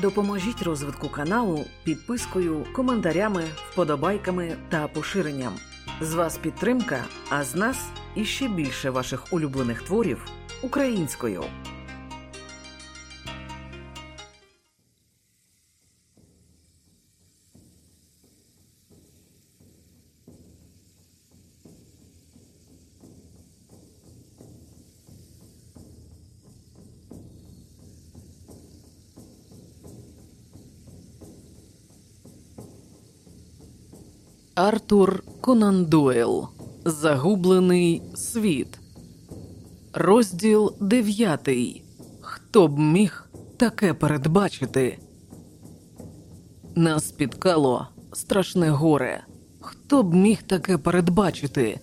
Допоможіть розвитку каналу підпискою, коментарями, вподобайками та поширенням. З вас підтримка, а з нас іще більше ваших улюблених творів українською. Артур Конан Дойл Загублений світ. Розділ дев'ятий. Хто б міг таке передбачити? Нас спіткало страшне горе. Хто б міг таке передбачити?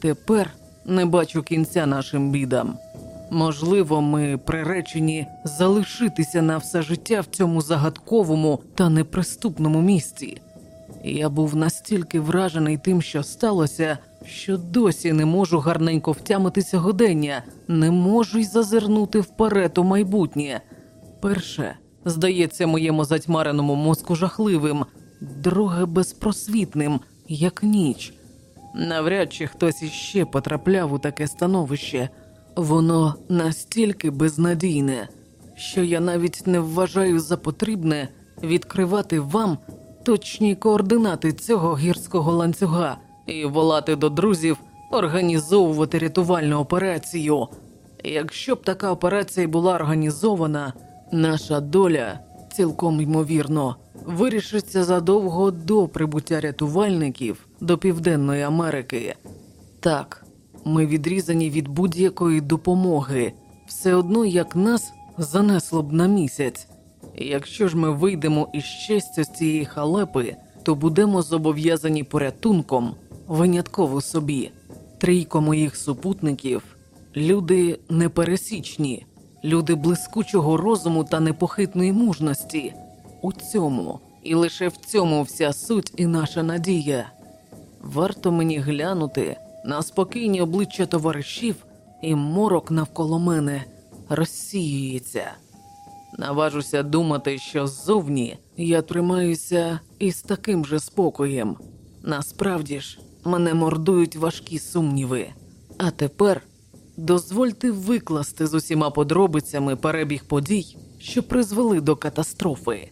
Тепер не бачу кінця нашим бідам. Можливо, ми приречені залишитися на все життя в цьому загадковому та неприступному місці. Я був настільки вражений тим, що сталося, що досі не можу гарненько втямитися годення, не можу й зазирнути вперед у майбутнє. Перше, здається, моєму затьмареному мозку жахливим, друге безпросвітним, як ніч. Навряд чи хтось іще потрапляв у таке становище. Воно настільки безнадійне, що я навіть не вважаю за потрібне відкривати вам точні координати цього гірського ланцюга і волати до друзів організовувати рятувальну операцію. Якщо б така операція була організована, наша доля цілком ймовірно вирішиться задовго до прибуття рятувальників до Південної Америки. Так, ми відрізані від будь-якої допомоги, все одно як нас занесло б на місяць. Якщо ж ми вийдемо із щастя з цієї халепи, то будемо зобов'язані порятунком винятково собі. Трійко моїх супутників люди непересічні, люди блискучого розуму та непохитної мужності. У цьому і лише в цьому вся суть і наша надія. Варто мені глянути на спокійні обличчя товаришів, і морок навколо мене розсіюється. Наважуся думати, що ззовні я тримаюся із таким же спокоєм. Насправді ж, мене мордують важкі сумніви. А тепер дозвольте викласти з усіма подробицями перебіг подій, що призвели до катастрофи.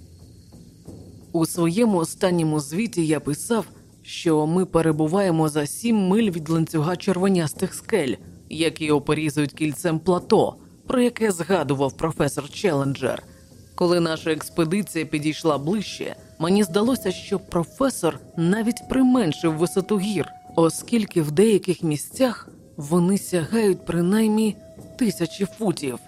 У своєму останньому звіті я писав, що ми перебуваємо за сім миль від ланцюга червонястих скель, які опорізують кільцем плато про яке згадував професор Челенджер. Коли наша експедиція підійшла ближче, мені здалося, що професор навіть применшив висоту гір, оскільки в деяких місцях вони сягають принаймні тисячі футів.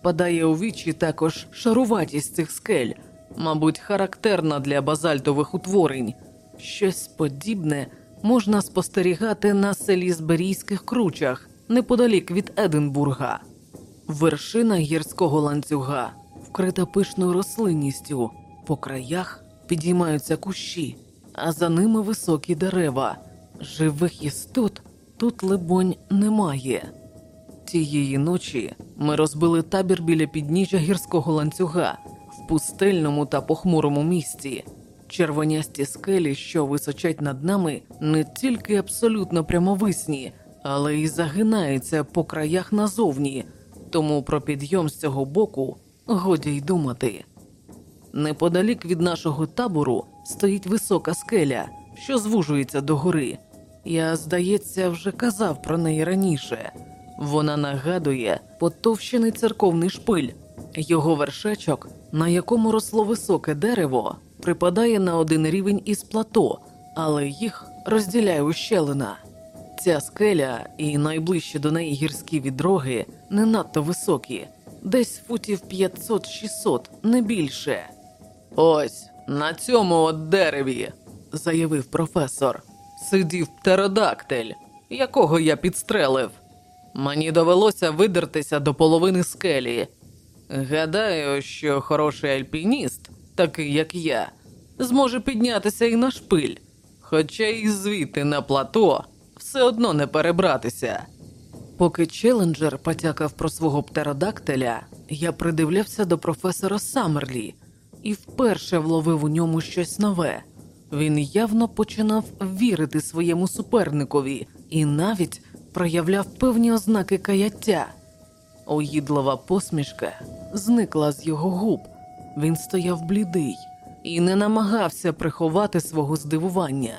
Впадає у вічі також шаруватість цих скель, мабуть, характерна для базальтових утворень. Щось подібне можна спостерігати на селізберійських кручах неподалік від Единбурга. Вершина гірського ланцюга вкрита пишною рослинністю, по краях підіймаються кущі, а за ними високі дерева. Живих істот тут, либонь, немає. Тієї ночі ми розбили табір біля підніжжя гірського ланцюга в пустельному та похмурому місці. Червонясті скелі, що височать над нами, не тільки абсолютно прямовисні, але й загинаються по краях назовні тому про підйом з цього боку годі й думати. Неподалік від нашого табору стоїть висока скеля, що звужується до гори. Я, здається, вже казав про неї раніше. Вона нагадує потовщений церковний шпиль, його вершечок, на якому росло високе дерево, припадає на один рівень із плато, але їх розділяє ущелина. Ця скеля і найближчі до неї гірські відроги не надто високі, десь футів 500-600, не більше. Ось на цьому от дереві, заявив професор, сидів птеродактиль, якого я підстрелив. Мені довелося видертися до половини скелі. Гадаю, що хороший альпініст, такий як я, зможе піднятися і на шпиль, хоча і звідти на плато все одно не перебратися. Поки Челенджер потякав про свого птеродактиля, я придивлявся до професора Саммерлі. і вперше вловив у ньому щось нове. Він явно починав вірити своєму суперникові і навіть проявляв певні ознаки каяття. Оїдлива посмішка зникла з його губ. Він стояв блідий і не намагався приховати свого здивування.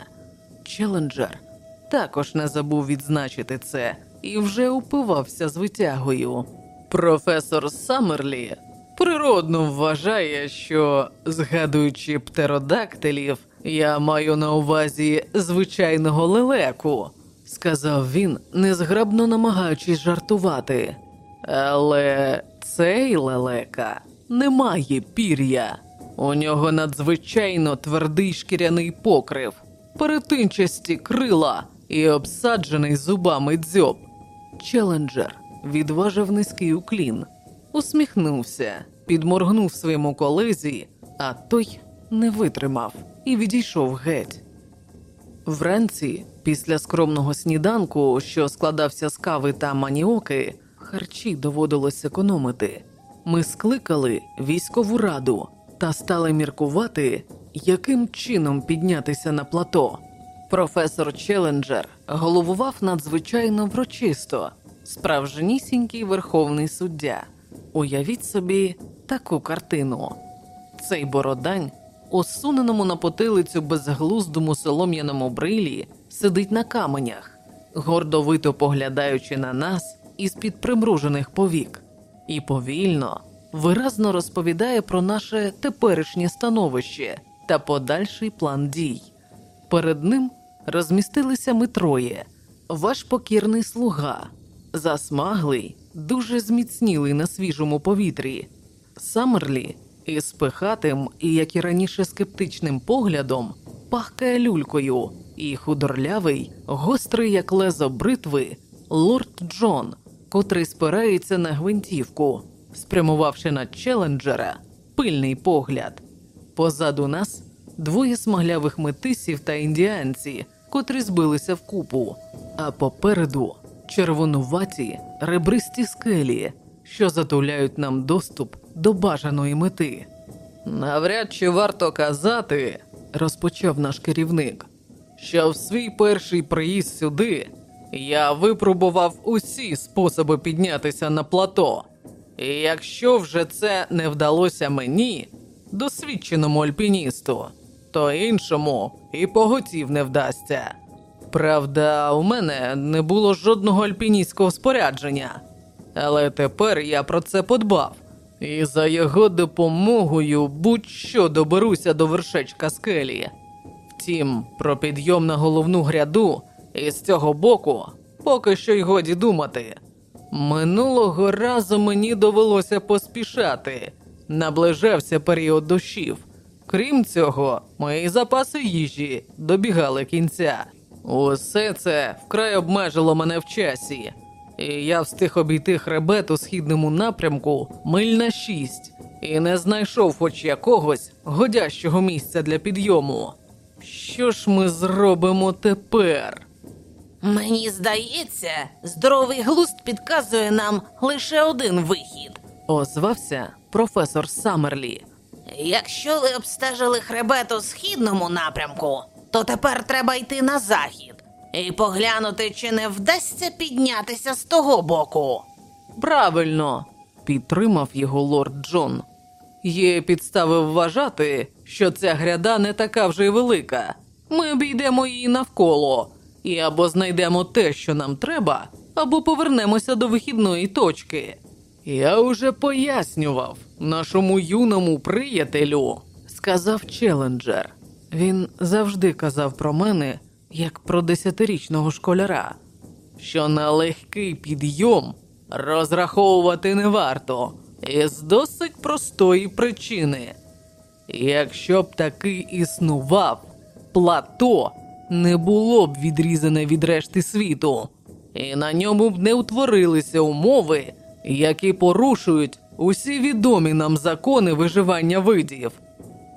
Челенджер також не забув відзначити це і вже упивався з витягою. Професор Саммерлі природно вважає, що, згадуючи птеродактилів, я маю на увазі звичайного лелеку, сказав він, незграбно намагаючись жартувати. Але цей лелека не має пір'я. У нього надзвичайно твердий шкіряний покрив, перетинчасті крила і обсаджений зубами дзьоб. Челенджер відважив низький уклін, усміхнувся, підморгнув своєму колезі, а той не витримав і відійшов геть. Вранці, після скромного сніданку, що складався з кави та маніоки, харчі доводилось економити. Ми скликали військову раду та стали міркувати, яким чином піднятися на плато. Професор Челенджер головував надзвичайно врочисто, справжнісінький верховний суддя. Уявіть собі таку картину. Цей бородань, осуненому на потилицю безглуздому солом'яному брилі, сидить на каменях, гордовито поглядаючи на нас із під примружених повік, і повільно, виразно розповідає про наше теперішнє становище та подальший план дій. Перед ним розмістилися ми троє, ваш покірний слуга, засмаглий, дуже зміцнілий на свіжому повітрі, Самерлі із пихатим і, як і раніше, скептичним поглядом, пахкає люлькою, і худорлявий, гострий, як лезо бритви, лорд Джон, котрий спирається на гвинтівку, спрямувавши на челенджера пильний погляд. Позаду нас двоє смаглявих метисів та індіанці, котрі збилися в купу, а попереду червонуваті ребристі скелі, що затуляють нам доступ до бажаної мети. Навряд чи варто казати, розпочав наш керівник, що в свій перший приїзд сюди я випробував усі способи піднятися на плато. І якщо вже це не вдалося мені, досвідченому альпіністу, то іншому і поготів не вдасться. Правда, у мене не було жодного альпіністського спорядження, але тепер я про це подбав, і за його допомогою будь-що доберуся до вершечка скелі. Втім, про підйом на головну гряду із цього боку поки що й годі думати. Минулого разу мені довелося поспішати, наближався період дощів. Крім цього, мої запаси їжі добігали кінця. Усе це вкрай обмежило мене в часі, і я встиг обійти хребет у східному напрямку миль на шість і не знайшов хоч якогось годящого місця для підйому. Що ж ми зробимо тепер? Мені здається, здоровий глузд підказує нам лише один вихід. Озвався професор Саммерлі. Якщо ви обстежили хребет у східному напрямку, то тепер треба йти на захід і поглянути, чи не вдасться піднятися з того боку. Правильно, підтримав його лорд Джон. Є підстави вважати, що ця гряда не така вже й велика. Ми обійдемо її навколо і або знайдемо те, що нам треба, або повернемося до вихідної точки. Я уже пояснював нашому юному приятелю, сказав Челенджер. Він завжди казав про мене як про десятирічного школяра, що на легкий підйом розраховувати не варто, і з досить простої причини. Якщо б такий існував, плато не було б відрізане від решти світу, і на ньому б не утворилися умови, які порушують усі відомі нам закони виживання видів.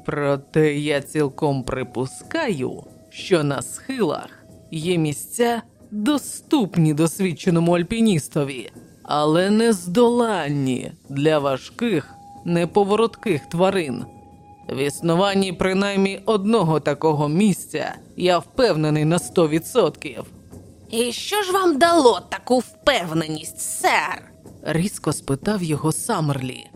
Проте я цілком припускаю, що на схилах є місця, доступні досвідченому альпіністові, але не здоланні для важких, неповоротких тварин. В існуванні принаймні одного такого місця я впевнений на 100%. І що ж вам дало таку впевненість, сер? Різко спитав його Саммерлі.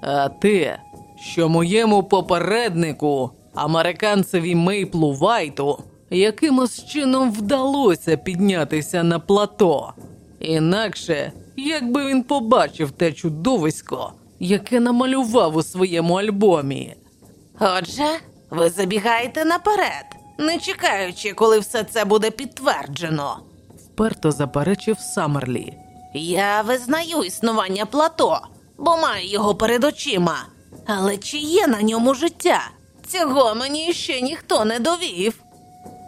А те, що моєму попереднику, американцеві Мейплу Вайту, якимось чином вдалося піднятися на плато. Інакше, якби він побачив те чудовисько, яке намалював у своєму альбомі. Отже, ви забігаєте наперед, не чекаючи, коли все це буде підтверджено. Вперто заперечив Саммерлі. Я визнаю існування плато, бо маю його перед очима. Але чи є на ньому життя? Цього мені ще ніхто не довів.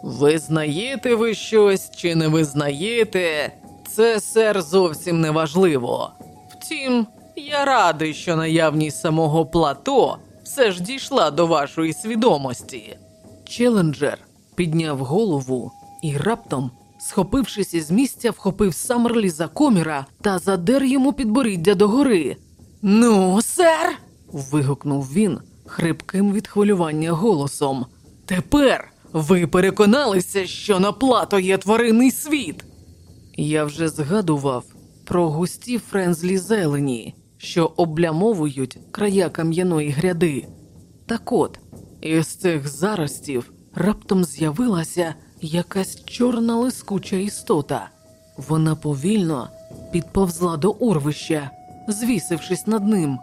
Визнаєте ви щось чи не визнаєте, це сер зовсім не важливо. Втім, я радий, що наявність самого плато все ж дійшла до вашої свідомості. Челенджер підняв голову і раптом, схопившись із місця, вхопив Саммерлі за коміра та задер йому підборіддя догори. Ну, сер. вигукнув він хрипким від хвилювання голосом. Тепер ви переконалися, що на плато є тваринний світ. Я вже згадував про густі френзлі зелені, що облямовують края кам'яної гряди. Так от, із цих заростів раптом з'явилася якась чорна лискуча істота. Вона повільно підповзла до урвища, звісившись над ним.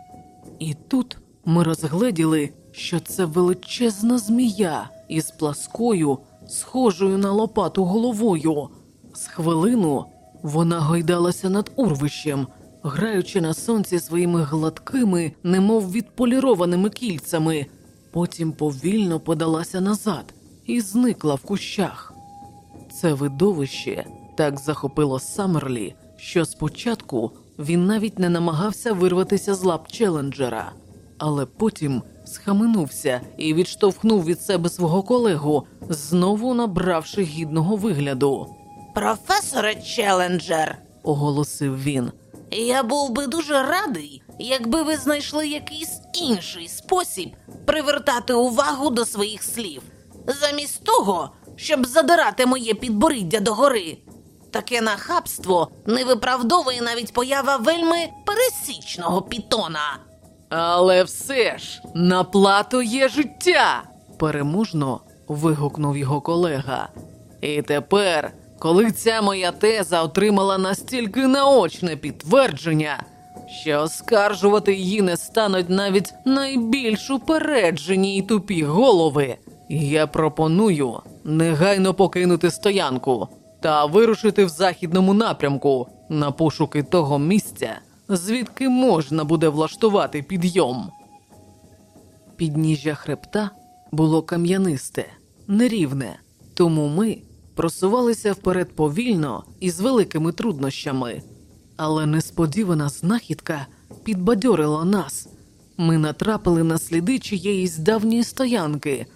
І тут ми розгледіли, що це величезна змія із пласкою, схожою на лопату головою. З хвилину вона гойдалася над урвищем, граючи на сонці своїми гладкими, немов відполірованими кільцями. Потім повільно подалася назад і зникла в кущах. Це видовище так захопило Саммерлі, що спочатку він навіть не намагався вирватися з лап челенджера, але потім схаменувся і відштовхнув від себе свого колегу, знову набравши гідного вигляду. Професоре Челенджер, Оголосив він. я був би дуже радий, якби ви знайшли якийсь інший спосіб привертати увагу до своїх слів, замість того, щоб задирати моє підборіддя догори. Таке нахабство не виправдовує навіть поява вельми пересічного пітона. Але все ж на плато є життя. переможно вигукнув його колега. І тепер, коли ця моя теза отримала настільки наочне підтвердження, що оскаржувати її не стануть навіть найбільш упереджені й тупі голови, я пропоную негайно покинути стоянку та вирушити в західному напрямку на пошуки того місця, звідки можна буде влаштувати підйом. Підніжжя хребта було кам'янисте, нерівне, тому ми просувалися вперед повільно і з великими труднощами. Але несподівана знахідка підбадьорила нас. Ми натрапили на сліди чиєїсь давньої стоянки.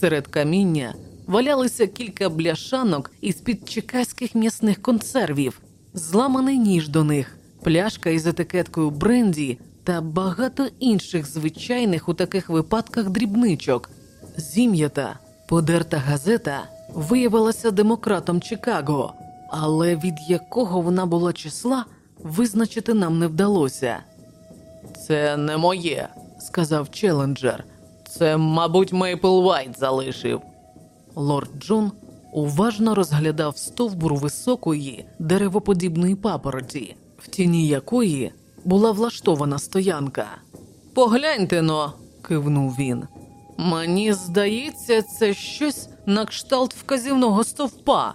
Серед каміння валялися кілька бляшанок із-під чекаських м'ясних консервів, зламаний ніж до них, пляшка із етикеткою бренді та багато інших звичайних у таких випадках дрібничок. Зім'ята, подерта газета виявилася демократом Чикаго, але від якого вона була числа визначити нам не вдалося. Це не моє, сказав Челенджер. Це, мабуть, Мейпл Вайт залишив. Лорд Джон уважно розглядав стовбур високої деревоподібної папороті, в тіні якої була влаштована стоянка. Погляньте но, кивнув він. Мені здається, це щось на кшталт вказівного стовпа.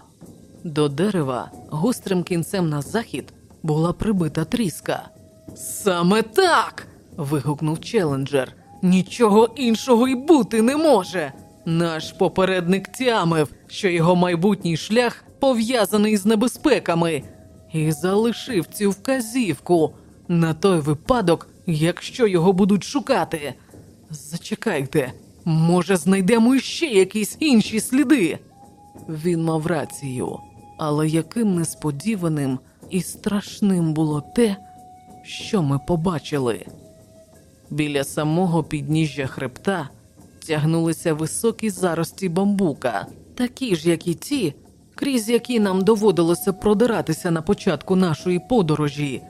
До дерева гострим кінцем на захід була прибита тріска. Саме так. вигукнув Челенджер. Нічого іншого й бути не може. Наш попередник тямив, що його майбутній шлях пов'язаний з небезпеками, і залишив цю вказівку на той випадок, якщо його будуть шукати. Зачекайте, може, знайдемо іще якісь інші сліди. Він мав рацію, але яким несподіваним і страшним було те, що ми побачили. Біля самого підніжжя хребта тягнулися високі зарості бамбука, такі ж, як і ті, крізь які нам доводилося продиратися на початку нашої подорожі.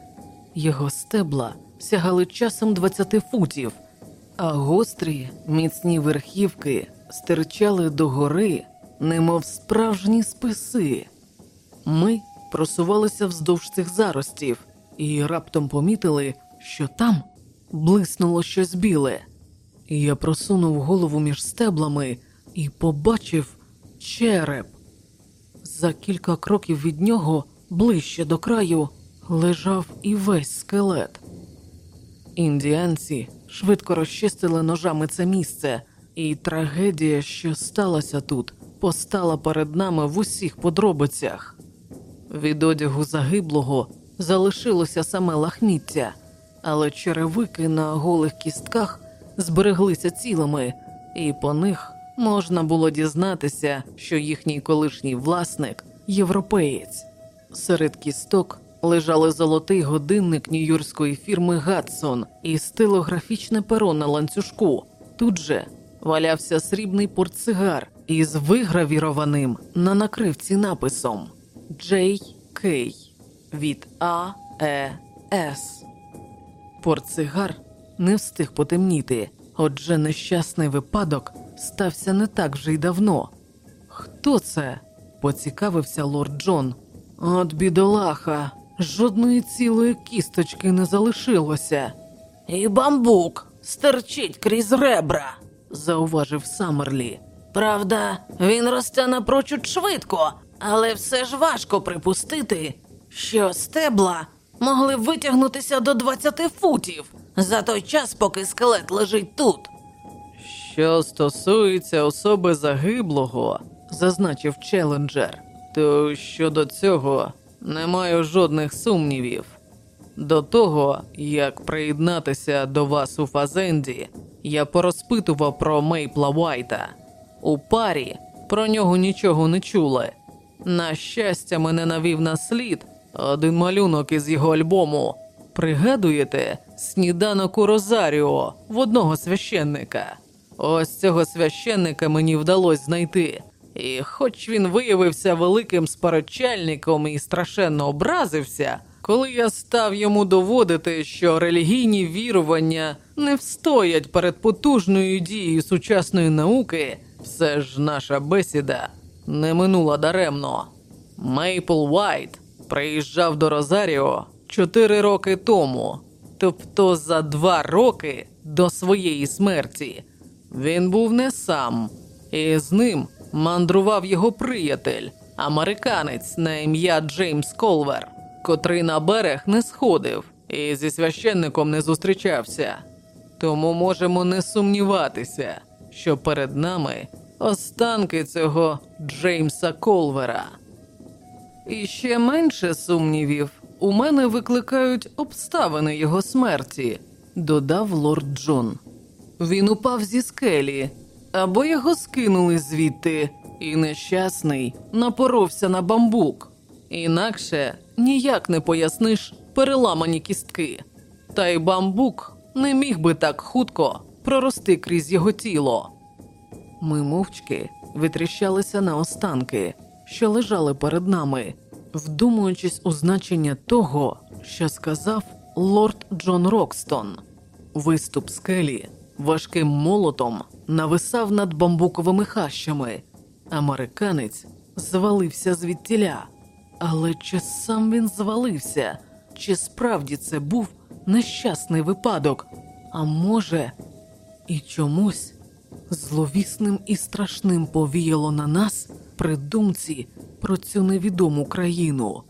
Його стебла сягали часом 20 футів, а гострі, міцні верхівки стирчали догори, немов справжні списи. Ми просувалися вздовж цих заростів і раптом помітили, що там блиснуло щось біле. Я просунув голову між стеблами і побачив череп. За кілька кроків від нього, ближче до краю, лежав і весь скелет. Індіанці швидко розчистили ножами це місце, і трагедія, що сталася тут, постала перед нами в усіх подробицях. Від одягу загиблого залишилося саме лахміття, але черевики на голих кістках збереглися цілими, і по них можна було дізнатися, що їхній колишній власник європеєць. Серед кісток лежали золотий годинник нью-йоркської фірми Гадсон і стилографічне перо на ланцюжку. Тут же валявся срібний портсигар із вигравірованим на накривці написом J.K. від А. Е. С. Портсигар не встиг потемніти, отже нещасний випадок стався не так вже й давно. Хто це? поцікавився лорд Джон. От бідолаха, жодної цілої кісточки не залишилося, І бамбук стерчить крізь ребра. зауважив Саммерлі. Правда, він росте напрочуд швидко, але все ж важко припустити, що стебла могли витягнутися до 20 футів за той час, поки скелет лежить тут. Що стосується особи загиблого, зазначив Челенджер, то щодо цього не маю жодних сумнівів. До того, як приєднатися до вас у Фазенді, я порозпитував про Мейпла Вайта. У парі про нього нічого не чули. На щастя, мене навів на слід один малюнок із його альбому. Пригадуєте сніданок у Розаріо в одного священника? Ось цього священника мені вдалося знайти. І хоч він виявився великим сперечальником і страшенно образився, коли я став йому доводити, що релігійні вірування не встоять перед потужною дією сучасної науки, все ж наша бесіда не минула даремно. Мейпл Вайт приїжджав до Розаріо чотири роки тому, тобто за два роки до своєї смерті. Він був не сам, і з ним мандрував його приятель, американець на ім'я Джеймс Колвер, котрий на берег не сходив і зі священником не зустрічався. Тому можемо не сумніватися, що перед нами останки цього Джеймса Колвера. І ще менше сумнівів у мене викликають обставини його смерті, додав лорд Джон. Він упав зі скелі, або його скинули звідти, і нещасний напоровся на бамбук. Інакше ніяк не поясниш переламані кістки. Та й бамбук не міг би так хутко прорости крізь його тіло. Ми мовчки витріщалися на останки, що лежали перед нами, вдумуючись у значення того, що сказав лорд Джон Рокстон. Виступ скелі важким молотом нависав над бамбуковими хащами. Американець звалився звідтіля. Але чи сам він звалився? Чи справді це був нещасний випадок? А може, і чомусь зловісним і страшним повіяло на нас при думці про цю невідому країну.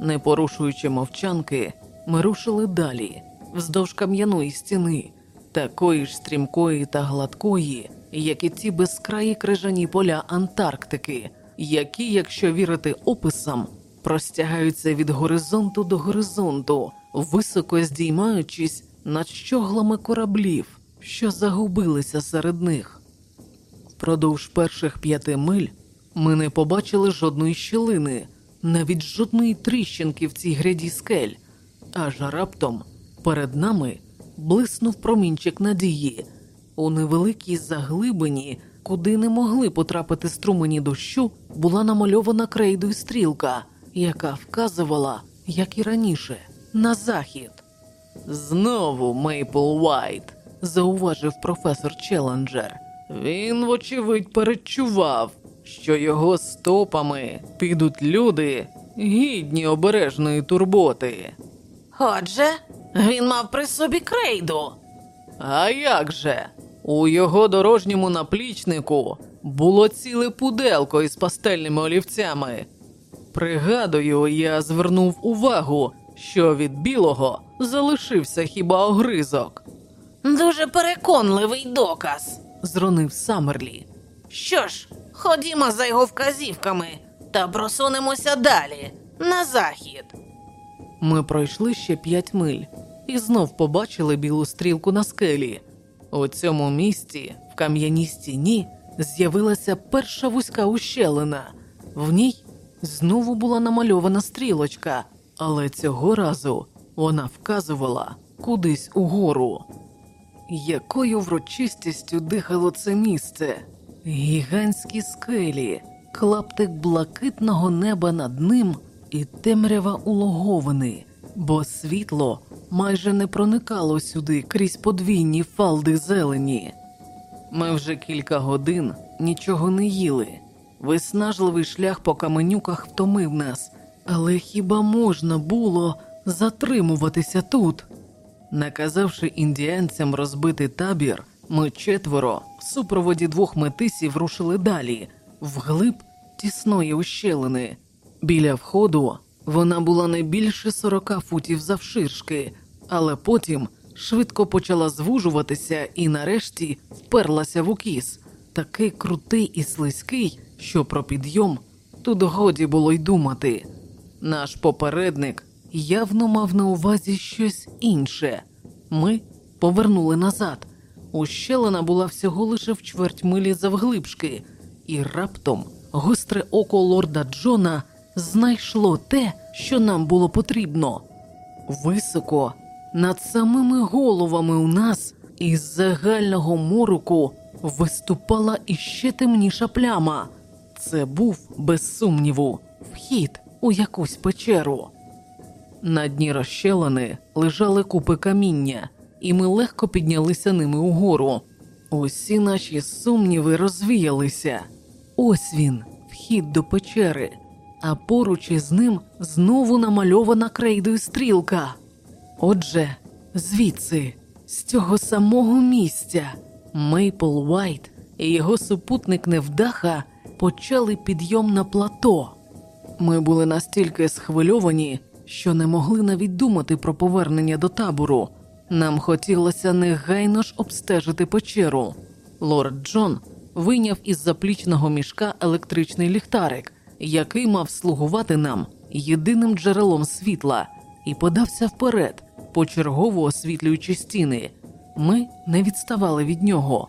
Не порушуючи мовчанки, ми рушили далі, вздовж кам'яної стіни, такої ж стрімкої та гладкої, як і ці безкраї крижані поля Антарктики, які, якщо вірити описам, простягаються від горизонту до горизонту, високо здіймаючись над щоглами кораблів, що загубилися серед них. Впродовж перших п'яти миль ми не побачили жодної щілини, навіть жодної тріщинки в цій гряді скель, аж раптом перед нами блиснув промінчик надії. У невеликій заглибині, куди не могли потрапити струмені дощу, була намальована крейдою стрілка, яка вказувала, як і раніше, на захід. Знову Мейпл Уайт, зауважив професор Челленджер. Він, вочевидь, передчував, що його стопами підуть люди, гідні обережної турботи. Отже, він мав при собі крейду. А як же? У його дорожньому наплічнику було ціле пуделко із пастельними олівцями. Пригадую, я звернув увагу, що від білого залишився хіба огризок, Дуже переконливий доказ. зронив Саммерлі. Що ж, ходімо за його вказівками та просунемося далі, на захід. Ми пройшли ще п'ять миль і знов побачили білу стрілку на скелі. У цьому місці, в кам'яній стіні, з'явилася перша вузька ущелина. В ній знову була намальована стрілочка, але цього разу вона вказувала кудись угору. Якою врочистістю дихало це місце? Гігантські скелі, клаптик блакитного неба над ним і темрява улоговини, бо світло майже не проникало сюди крізь подвійні фалди зелені. Ми вже кілька годин нічого не їли. Виснажливий шлях по каменюках втомив нас, але хіба можна було затримуватися тут? Наказавши індіанцям розбити табір, ми четверо в супроводі двох метисів рушили далі, вглиб тісної ущелини. Біля входу вона була не більше 40 футів завширшки, але потім швидко почала звужуватися і нарешті вперлася в укіс, такий крутий і слизький, що про підйом тут годі було й думати. Наш попередник явно мав на увазі щось інше. Ми повернули назад. Ущелина була всього лише в чверть милі завглибшки, і раптом гостре око лорда Джона знайшло те, що нам було потрібно. Високо, над самими головами у нас із загального мороку виступала іще темніша пляма. Це був, без сумніву, вхід у якусь печеру. На дні розщелини лежали купи каміння, і ми легко піднялися ними угору. Усі наші сумніви розвіялися. Ось він, вхід до печери, а поруч із ним знову намальована крейдою стрілка. Отже, звідси, з цього самого місця, Мейпл Уайт і його супутник Невдаха почали підйом на плато. Ми були настільки схвильовані, що не могли навіть думати про повернення до табору. Нам хотілося негайно ж обстежити печеру. Лорд Джон вийняв із заплічного мішка електричний ліхтарик, який мав слугувати нам єдиним джерелом світла, і подався вперед, почергово освітлюючи стіни. Ми не відставали від нього.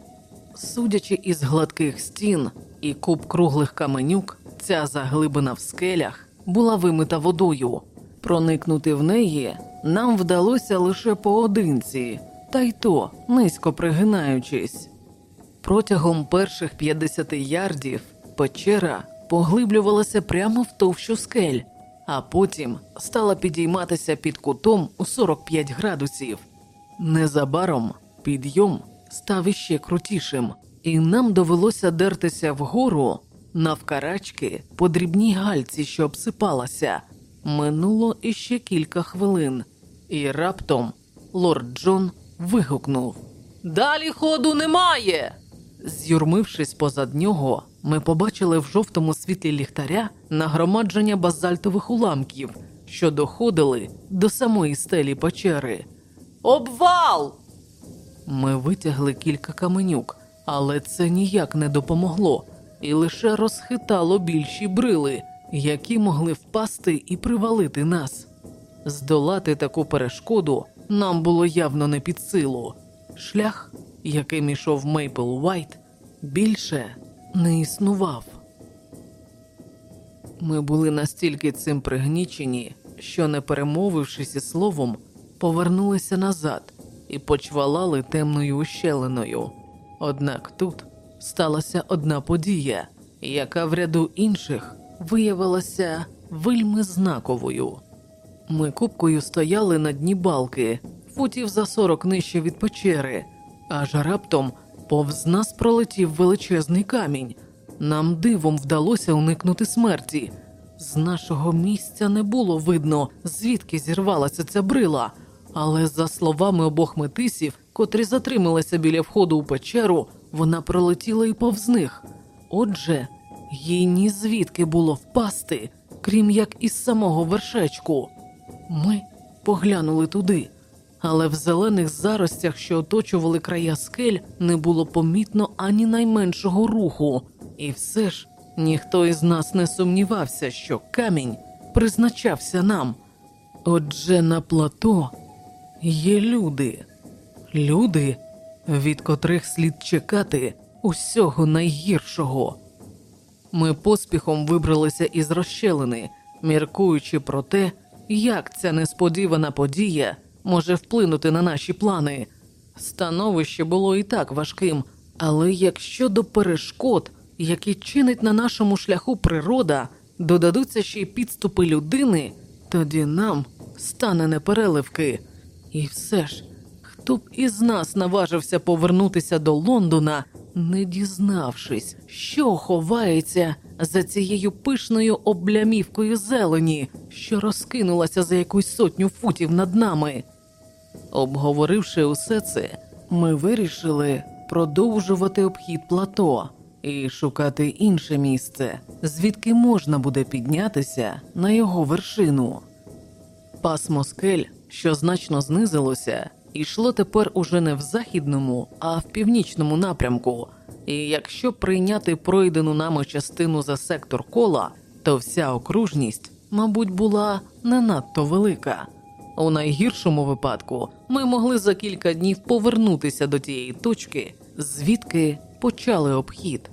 Судячи із гладких стін і куб круглих каменюк, ця заглибина в скелях була вимита водою. Проникнути в неї нам вдалося лише поодинці, та й то низько пригинаючись. Протягом перших 50 ярдів печера поглиблювалася прямо в товщу скель, а потім стала підійматися під кутом у 45 градусів. Незабаром підйом став іще крутішим, і нам довелося дертися вгору навкарачки по дрібній гальці, що обсипалася. Минуло іще кілька хвилин, і раптом лорд Джон вигукнув: Далі ходу немає. З'юрмившись позад нього, ми побачили в жовтому світлі ліхтаря нагромадження базальтових уламків, що доходили до самої стелі печери. Обвал! Ми витягли кілька каменюк, але це ніяк не допомогло і лише розхитало більші брили, які могли впасти і привалити нас. Здолати таку перешкоду нам було явно не під силу. Шлях, яким ішов Мейпл Уайт, більше не існував. Ми були настільки цим пригнічені, що, не перемовившись із словом, повернулися назад і почвалали темною ущелиною. Однак тут сталася одна подія, яка в ряду інших виявилася вельми знаковою. Ми купкою стояли на дні балки, футів за сорок нижче від печери, аж раптом повз нас пролетів величезний камінь. Нам дивом вдалося уникнути смерті. З нашого місця не було видно, звідки зірвалася ця брила. Але за словами обох метисів, котрі затрималися біля входу у печеру, вона пролетіла і повз них. Отже, їй ні звідки було впасти, крім як із самого вершечку. Ми поглянули туди, але в зелених заростях, що оточували края скель, не було помітно ані найменшого руху, і все ж ніхто із нас не сумнівався, що камінь призначався нам. Отже, на плато є люди, люди, від котрих слід чекати усього найгіршого. Ми поспіхом вибралися із розщелини, міркуючи про те, як ця несподівана подія може вплинути на наші плани. Становище було і так важким, але якщо до перешкод, які чинить на нашому шляху природа, додадуться ще й підступи людини, тоді нам стане непереливки. І все ж, хто б із нас наважився повернутися до Лондона, не дізнавшись, що ховається за цією пишною облямівкою зелені, що розкинулася за якусь сотню футів над нами. Обговоривши усе це, ми вирішили продовжувати обхід плато і шукати інше місце, звідки можна буде піднятися на його вершину. Пасмо скель, що значно знизилося, йшло тепер уже не в західному, а в північному напрямку. І якщо прийняти пройдену нами частину за сектор кола, то вся окружність, мабуть, була не надто велика. У найгіршому випадку ми могли за кілька днів повернутися до тієї точки, звідки почали обхід.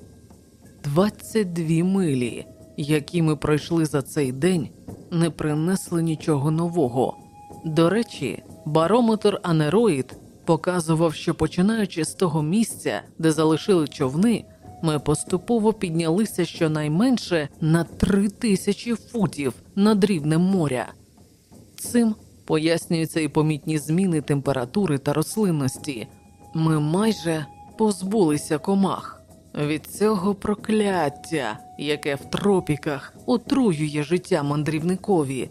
22 милі, які ми пройшли за цей день, не принесли нічого нового. До речі, барометр Анероїд показував, що починаючи з того місця, де залишили човни, ми поступово піднялися щонайменше на три тисячі футів над рівнем моря. Цим пояснюються і помітні зміни температури та рослинності. Ми майже позбулися комах. Від цього прокляття, яке в тропіках отруює життя мандрівникові.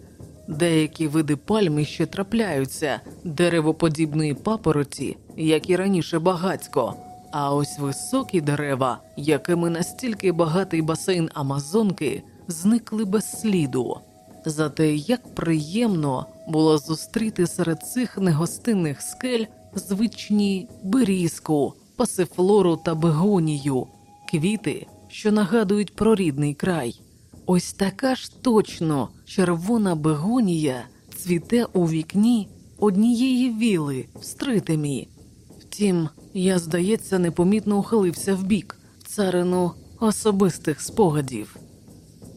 Деякі види пальми ще трапляються, деревоподібної папороті, як і раніше багацько. А ось високі дерева, якими настільки багатий басейн Амазонки, зникли без сліду. Зате як приємно було зустріти серед цих негостинних скель звичні берізку, пасифлору та бегонію, квіти, що нагадують про рідний край. Ось така ж точно червона бегонія цвіте у вікні однієї віли в стритемі. Втім, я, здається, непомітно ухилився вбік царину особистих спогадів.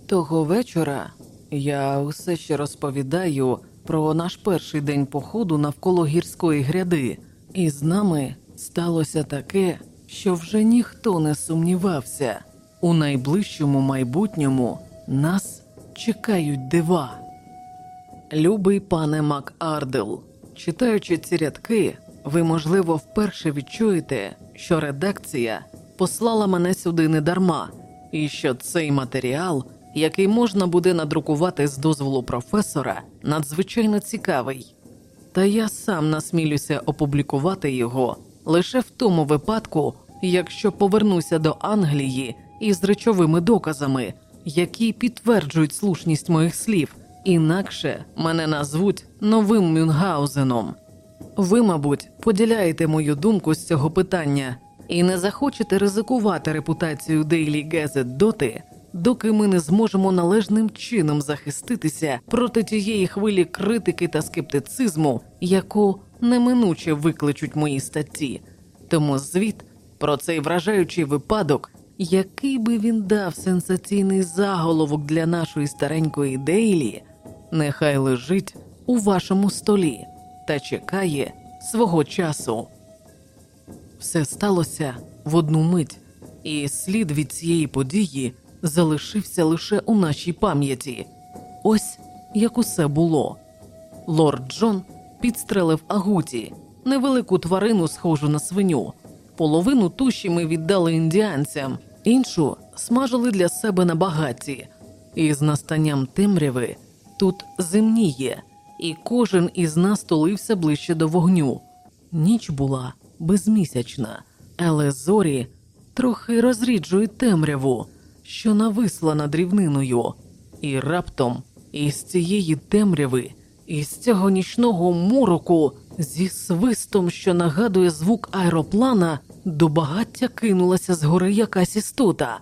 Того вечора я усе ще розповідаю про наш перший день походу навколо гірської гряди, і з нами сталося таке, що вже ніхто не сумнівався. У найближчому майбутньому нас чекають дива. Любий пане МакАрдел, читаючи ці рядки, ви, можливо, вперше відчуєте, що редакція послала мене сюди не дарма, і що цей матеріал, який можна буде надрукувати з дозволу професора, надзвичайно цікавий. Та я сам насмілюся опублікувати його лише в тому випадку, якщо повернуся до Англії із речовими доказами, які підтверджують слушність моїх слів, інакше мене назвуть новим Мюнгаузеном. Ви, мабуть, поділяєте мою думку з цього питання і не захочете ризикувати репутацію Daily Gazette доти, доки ми не зможемо належним чином захиститися проти тієї хвилі критики та скептицизму, яку неминуче викличуть мої статті. Тому звіт про цей вражаючий випадок, який би він дав сенсаційний заголовок для нашої старенької Дейлі, нехай лежить у вашому столі та чекає свого часу. Все сталося в одну мить, і слід від цієї події залишився лише у нашій пам'яті. Ось як усе було. Лорд Джон підстрелив агуті, невелику тварину, схожу на свиню. Половину туші ми віддали індіанцям, іншу смажили для себе на багатті. І з настанням темряви тут зимніє, і кожен із нас тулився ближче до вогню. Ніч була безмісячна, але зорі трохи розріджують темряву, що нависла над рівниною, і раптом із цієї темряви, із цього нічного мороку, зі свистом, що нагадує звук аероплана, до багаття кинулася згори якась істота.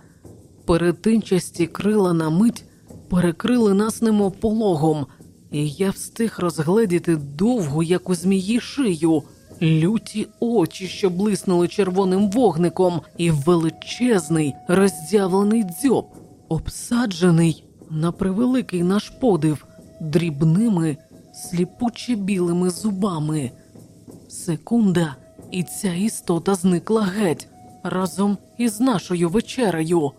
Перетинчасті крила на мить перекрили нас немов пологом, і я встиг розгледіти довгу, як у змії шию, люті очі, що блиснули червоним вогником, і величезний роздявлений дзьоб, обсаджений на превеликий наш подив дрібними, сліпуче білими зубами. Секунда, і ця істота зникла геть разом із нашою вечерею.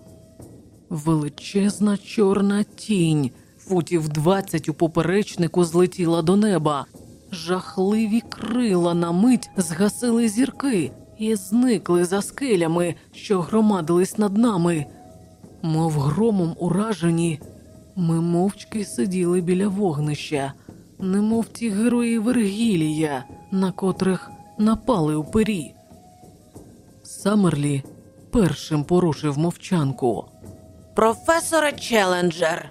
Величезна чорна тінь, футів двадцять у поперечнику злетіла до неба. Жахливі крила на мить згасили зірки і зникли за скелями, що громадились над нами. Мов громом уражені, ми мовчки сиділи біля вогнища, немов ті герої Вергілія, на котрих напали у пері. Самерлі першим порушив мовчанку. Професоре Челенджер,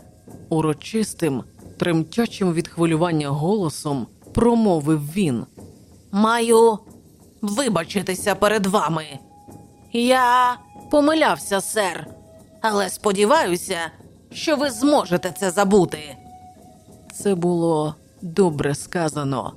Урочистим, тремтячим від хвилювання голосом промовив він. маю вибачитися перед вами. Я помилявся, сер, але сподіваюся, що ви зможете це забути. Це було добре сказано,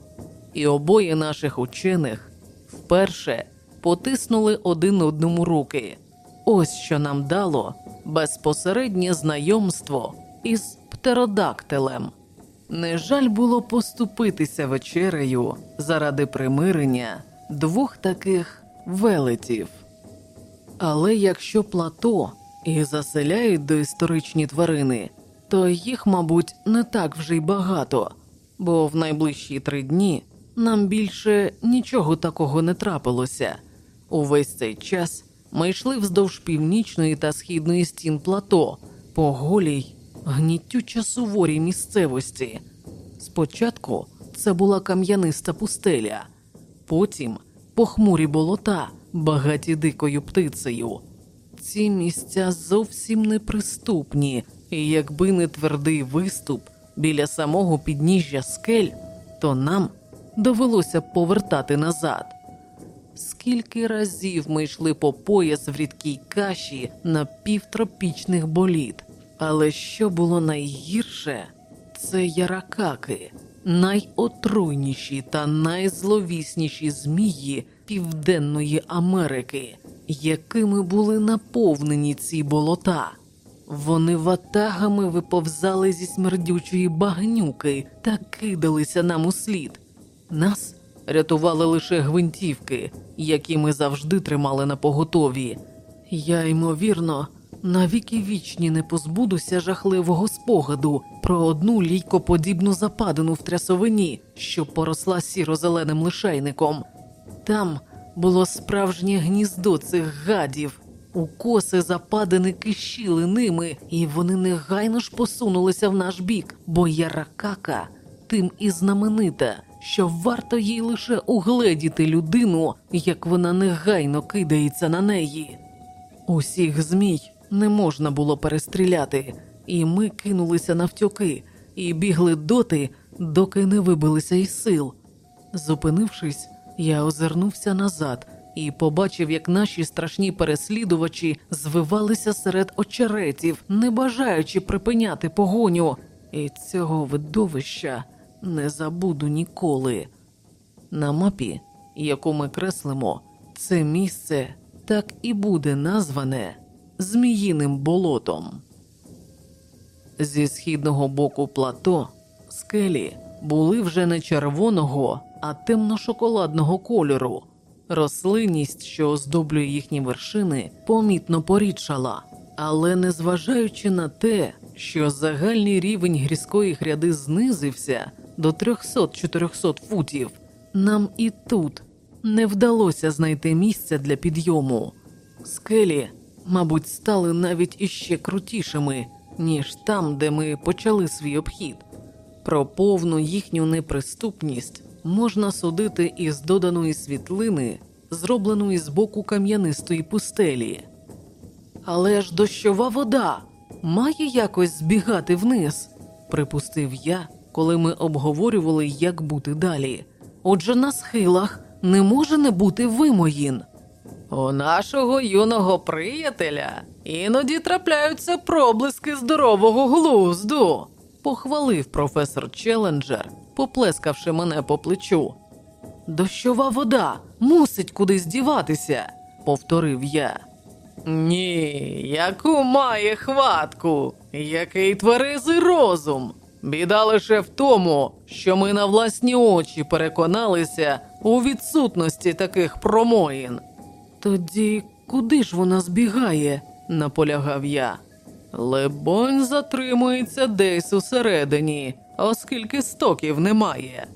і обоє наших учених вперше потиснули один одному руки. Ось що нам дало безпосереднє знайомство із птеродактилем. Не жаль було поступитися вечерею заради примирення двох таких велетів. Але якщо плато і заселяють доісторичні тварини, то їх, мабуть, не так вже й багато, бо в найближчі три дні нам більше нічого такого не трапилося. Увесь цей час ми йшли вздовж північної та східної стін плато по голій, гнітючо суворій місцевості. Спочатку це була кам'яниста пустеля, потім похмурі болота, багаті дикою птицею. Ці місця зовсім неприступні, і якби не твердий виступ біля самого підніжжя скель, то нам довелося повертати назад. Скільки разів ми йшли по пояс в рідкій каші на півтропічних боліт, але що було найгірше, це яракаки, найотруйніші та найзловісніші змії Південної Америки, якими були наповнені ці болота. Вони ватагами виповзали зі смердючої багнюки та кидалися нам у слід. Нас рятували лише гвинтівки, які ми завжди тримали на поготові. Я, ймовірно, навіки вічні не позбудуся жахливого спогаду про одну лійкоподібну западину в трясовині, що поросла сіро-зеленим лишайником. Там було справжнє гніздо цих гадів. Укоси западини кишіли ними, і вони негайно ж посунулися в наш бік, бо яракака тим і знаменита, що варто їй лише угледіти людину, як вона негайно кидається на неї. Усіх змій не можна було перестріляти, і ми кинулися навтьоки і бігли доти, доки не вибилися із сил. Зупинившись, я озирнувся назад і побачив, як наші страшні переслідувачі звивалися серед очеретів, не бажаючи припиняти погоню, і цього видовища не забуду ніколи. На мапі, яку ми креслимо, це місце так і буде назване Зміїним болотом. Зі східного боку плато скелі були вже не червоного, а темно-шоколадного кольору. Рослинність, що оздоблює їхні вершини, помітно порідшала, але незважаючи на те, що загальний рівень гірської гряди знизився до 300-400 футів, нам і тут не вдалося знайти місця для підйому. Скелі, мабуть, стали навіть іще крутішими, ніж там, де ми почали свій обхід. Про повну їхню неприступність можна судити із доданої світлини, зробленої з боку кам'янистої пустелі. Але ж дощова вода має якось збігати вниз, припустив я, коли ми обговорювали, як бути далі. Отже, на схилах не може не бути вимоїн. У нашого юного приятеля іноді трапляються проблиски здорового глузду, похвалив професор Челенджер, поплескавши мене по плечу. Дощова вода мусить кудись діватися, повторив я. Ні, яку має хватку, який тверезий розум. Біда лише в тому, що ми на власні очі переконалися у відсутності таких промоїн. Тоді куди ж вона збігає? наполягав я. Лебонь затримується десь усередині, оскільки стоків немає.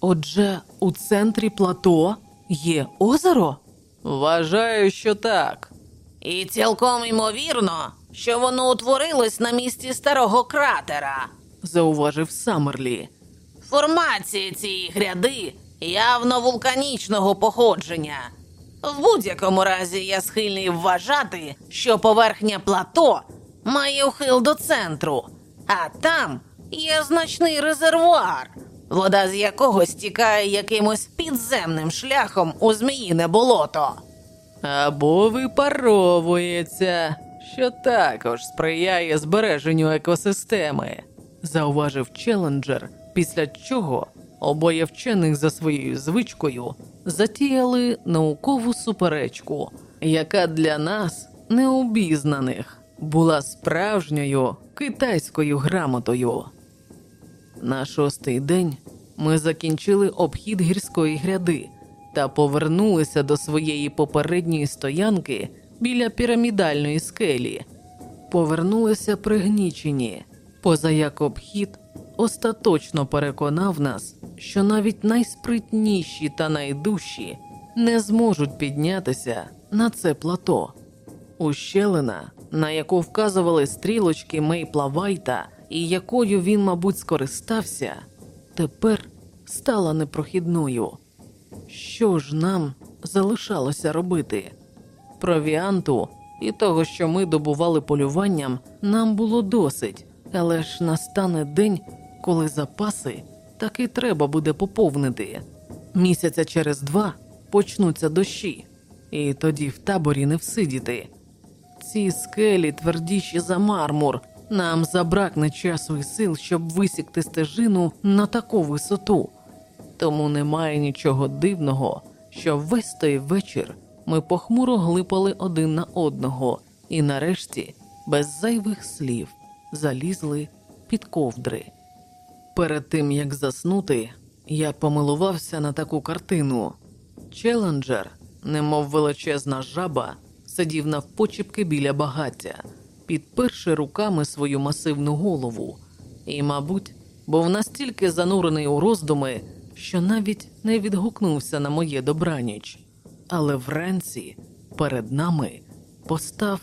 Отже, у центрі плато є озеро? Вважаю, що так. І цілком ймовірно, що воно утворилось на місці старого кратера. зауважив Саммерлі. Формація цієї гряди явно вулканічного походження. В будь-якому разі я схильний вважати, що поверхня плато має ухил до центру, а там є значний резервуар, вода з якого стікає якимось підземним шляхом у зміїне болото. Або випаровується, що також сприяє збереженню екосистеми, зауважив Челенджер, після чого обоє вчених за своєю звичкою затіяли наукову суперечку, яка для нас, необізнаних, була справжньою китайською грамотою. На шостий день ми закінчили обхід гірської гряди та повернулися до своєї попередньої стоянки біля пірамідальної скелі. Повернулися пригнічені, позаяк обхід остаточно переконав нас, що навіть найспритніші та найдужчі не зможуть піднятися на це плато. Ущелина, на яку вказували стрілочки Мейпла Вайта і якою він, мабуть, скористався, тепер стала непрохідною. Що ж нам залишалося робити? Провіанту і того, що ми добували полюванням, нам було досить, але ж настане день, коли запаси таки треба буде поповнити. Місяця через два почнуться дощі, і тоді в таборі не всидіти. Ці скелі твердіші за мармур. Нам забракне часу і сил, щоб висікти стежину на таку висоту. Тому немає нічого дивного, що весь той вечір ми похмуро глипали один на одного і нарешті, без зайвих слів, залізли під ковдри. Перед тим як заснути, я помилувався на таку картину. Челенджер, немов величезна жаба, сидів навпочіпки біля багаття, підперши руками свою масивну голову, і, мабуть, був настільки занурений у роздуми, що навіть не відгукнувся на моє добраніч. Але вранці перед нами постав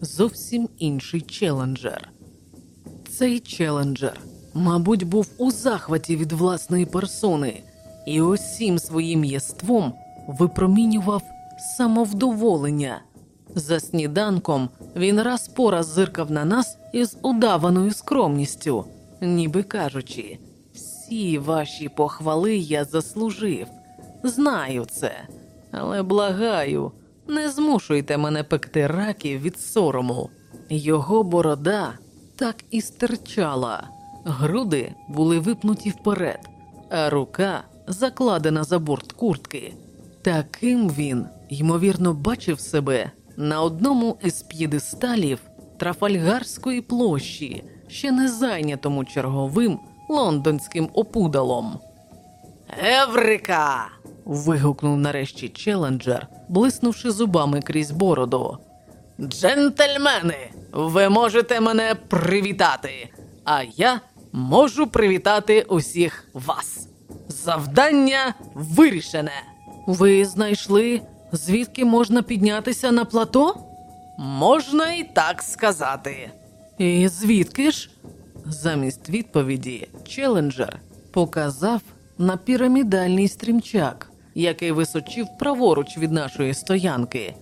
зовсім інший челенджер. Цей челенджер, мабуть, був у захваті від власної персони і усім своїм єством випромінював самовдоволення. За сніданком він раз по раз зиркав на нас із удаваною скромністю, ніби кажучи, всі ваші похвали я заслужив, знаю це, але благаю, не змушуйте мене пекти раків від сорому. Його борода так і стирчала, груди були випнуті вперед, а рука закладена за борт куртки. Таким він, ймовірно, бачив себе на одному із п'єдесталів Трафальгарської площі, ще не зайнятому черговим лондонським опудалом. Еврика! вигукнув нарешті челенджер, блиснувши зубами крізь бороду. Джентльмени, ви можете мене привітати, а я можу привітати усіх вас. Завдання вирішене. Ви знайшли, звідки можна піднятися на плато? Можна і так сказати. І звідки ж? Замість відповіді челенджер показав на пірамідальний стрімчак, який височив праворуч від нашої стоянки.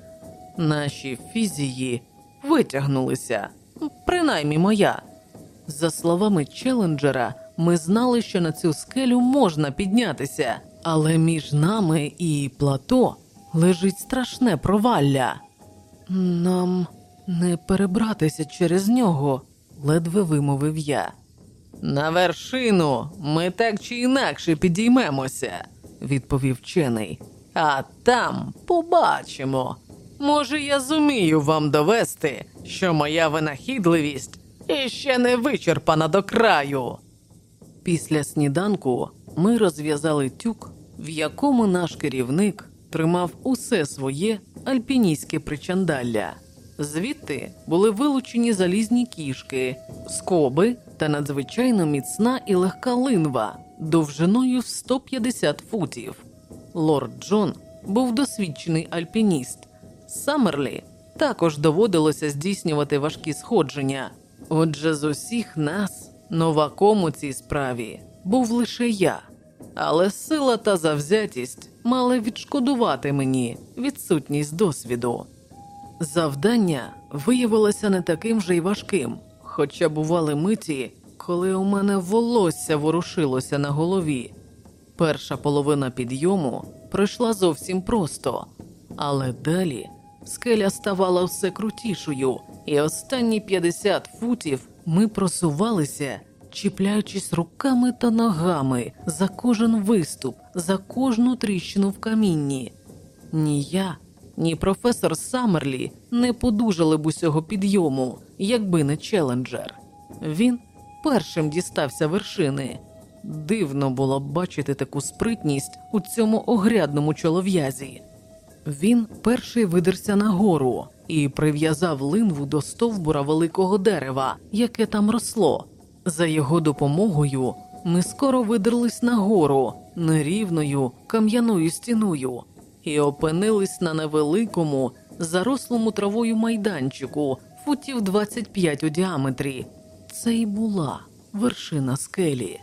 Наші фізії витягнулися, принаймні моя. За словами челенджера, ми знали, що на цю скелю можна піднятися, але між нами і плато лежить страшне провалля. Нам не перебратися через нього, ледве вимовив я. На вершину ми так чи інакше підіймемося, Відповів вчений. а там побачимо. Може, я зумію вам довести, що моя винахідливість іще не вичерпана до краю. Після сніданку ми розв'язали тюк, в якому наш керівник тримав усе своє альпіністське причандалля. Звідти були вилучені залізні кішки, скоби та надзвичайно міцна і легка линва довжиною в 150 футів. Лорд Джон був досвідчений альпініст. Саммерлі також доводилося здійснювати важкі сходження. Отже, з усіх нас новаком у цій справі був лише я, але сила та завзятість мали відшкодувати мені відсутність досвіду. Завдання виявилося не таким же й важким, хоча бували миті, коли у мене волосся ворушилося на голові. Перша половина підйому пройшла зовсім просто, але далі скеля ставала все крутішою, і останні 50 футів ми просувалися, чіпляючись руками та ногами за кожен виступ, за кожну тріщину в камінні. Ні я, ні професор Саммерлі не подужали б усього підйому, якби не челенджер. Він першим дістався вершини. Дивно було б бачити таку спритність у цьому огрядному чолов'язі. Він перший видерся нагору і прив'язав линву до стовбура великого дерева, яке там росло. За його допомогою ми скоро видерлись нагору нерівною кам'яною стіною і опинились на невеликому, зарослому травою майданчику, футів 25 у діаметрі. Це й була вершина скелі.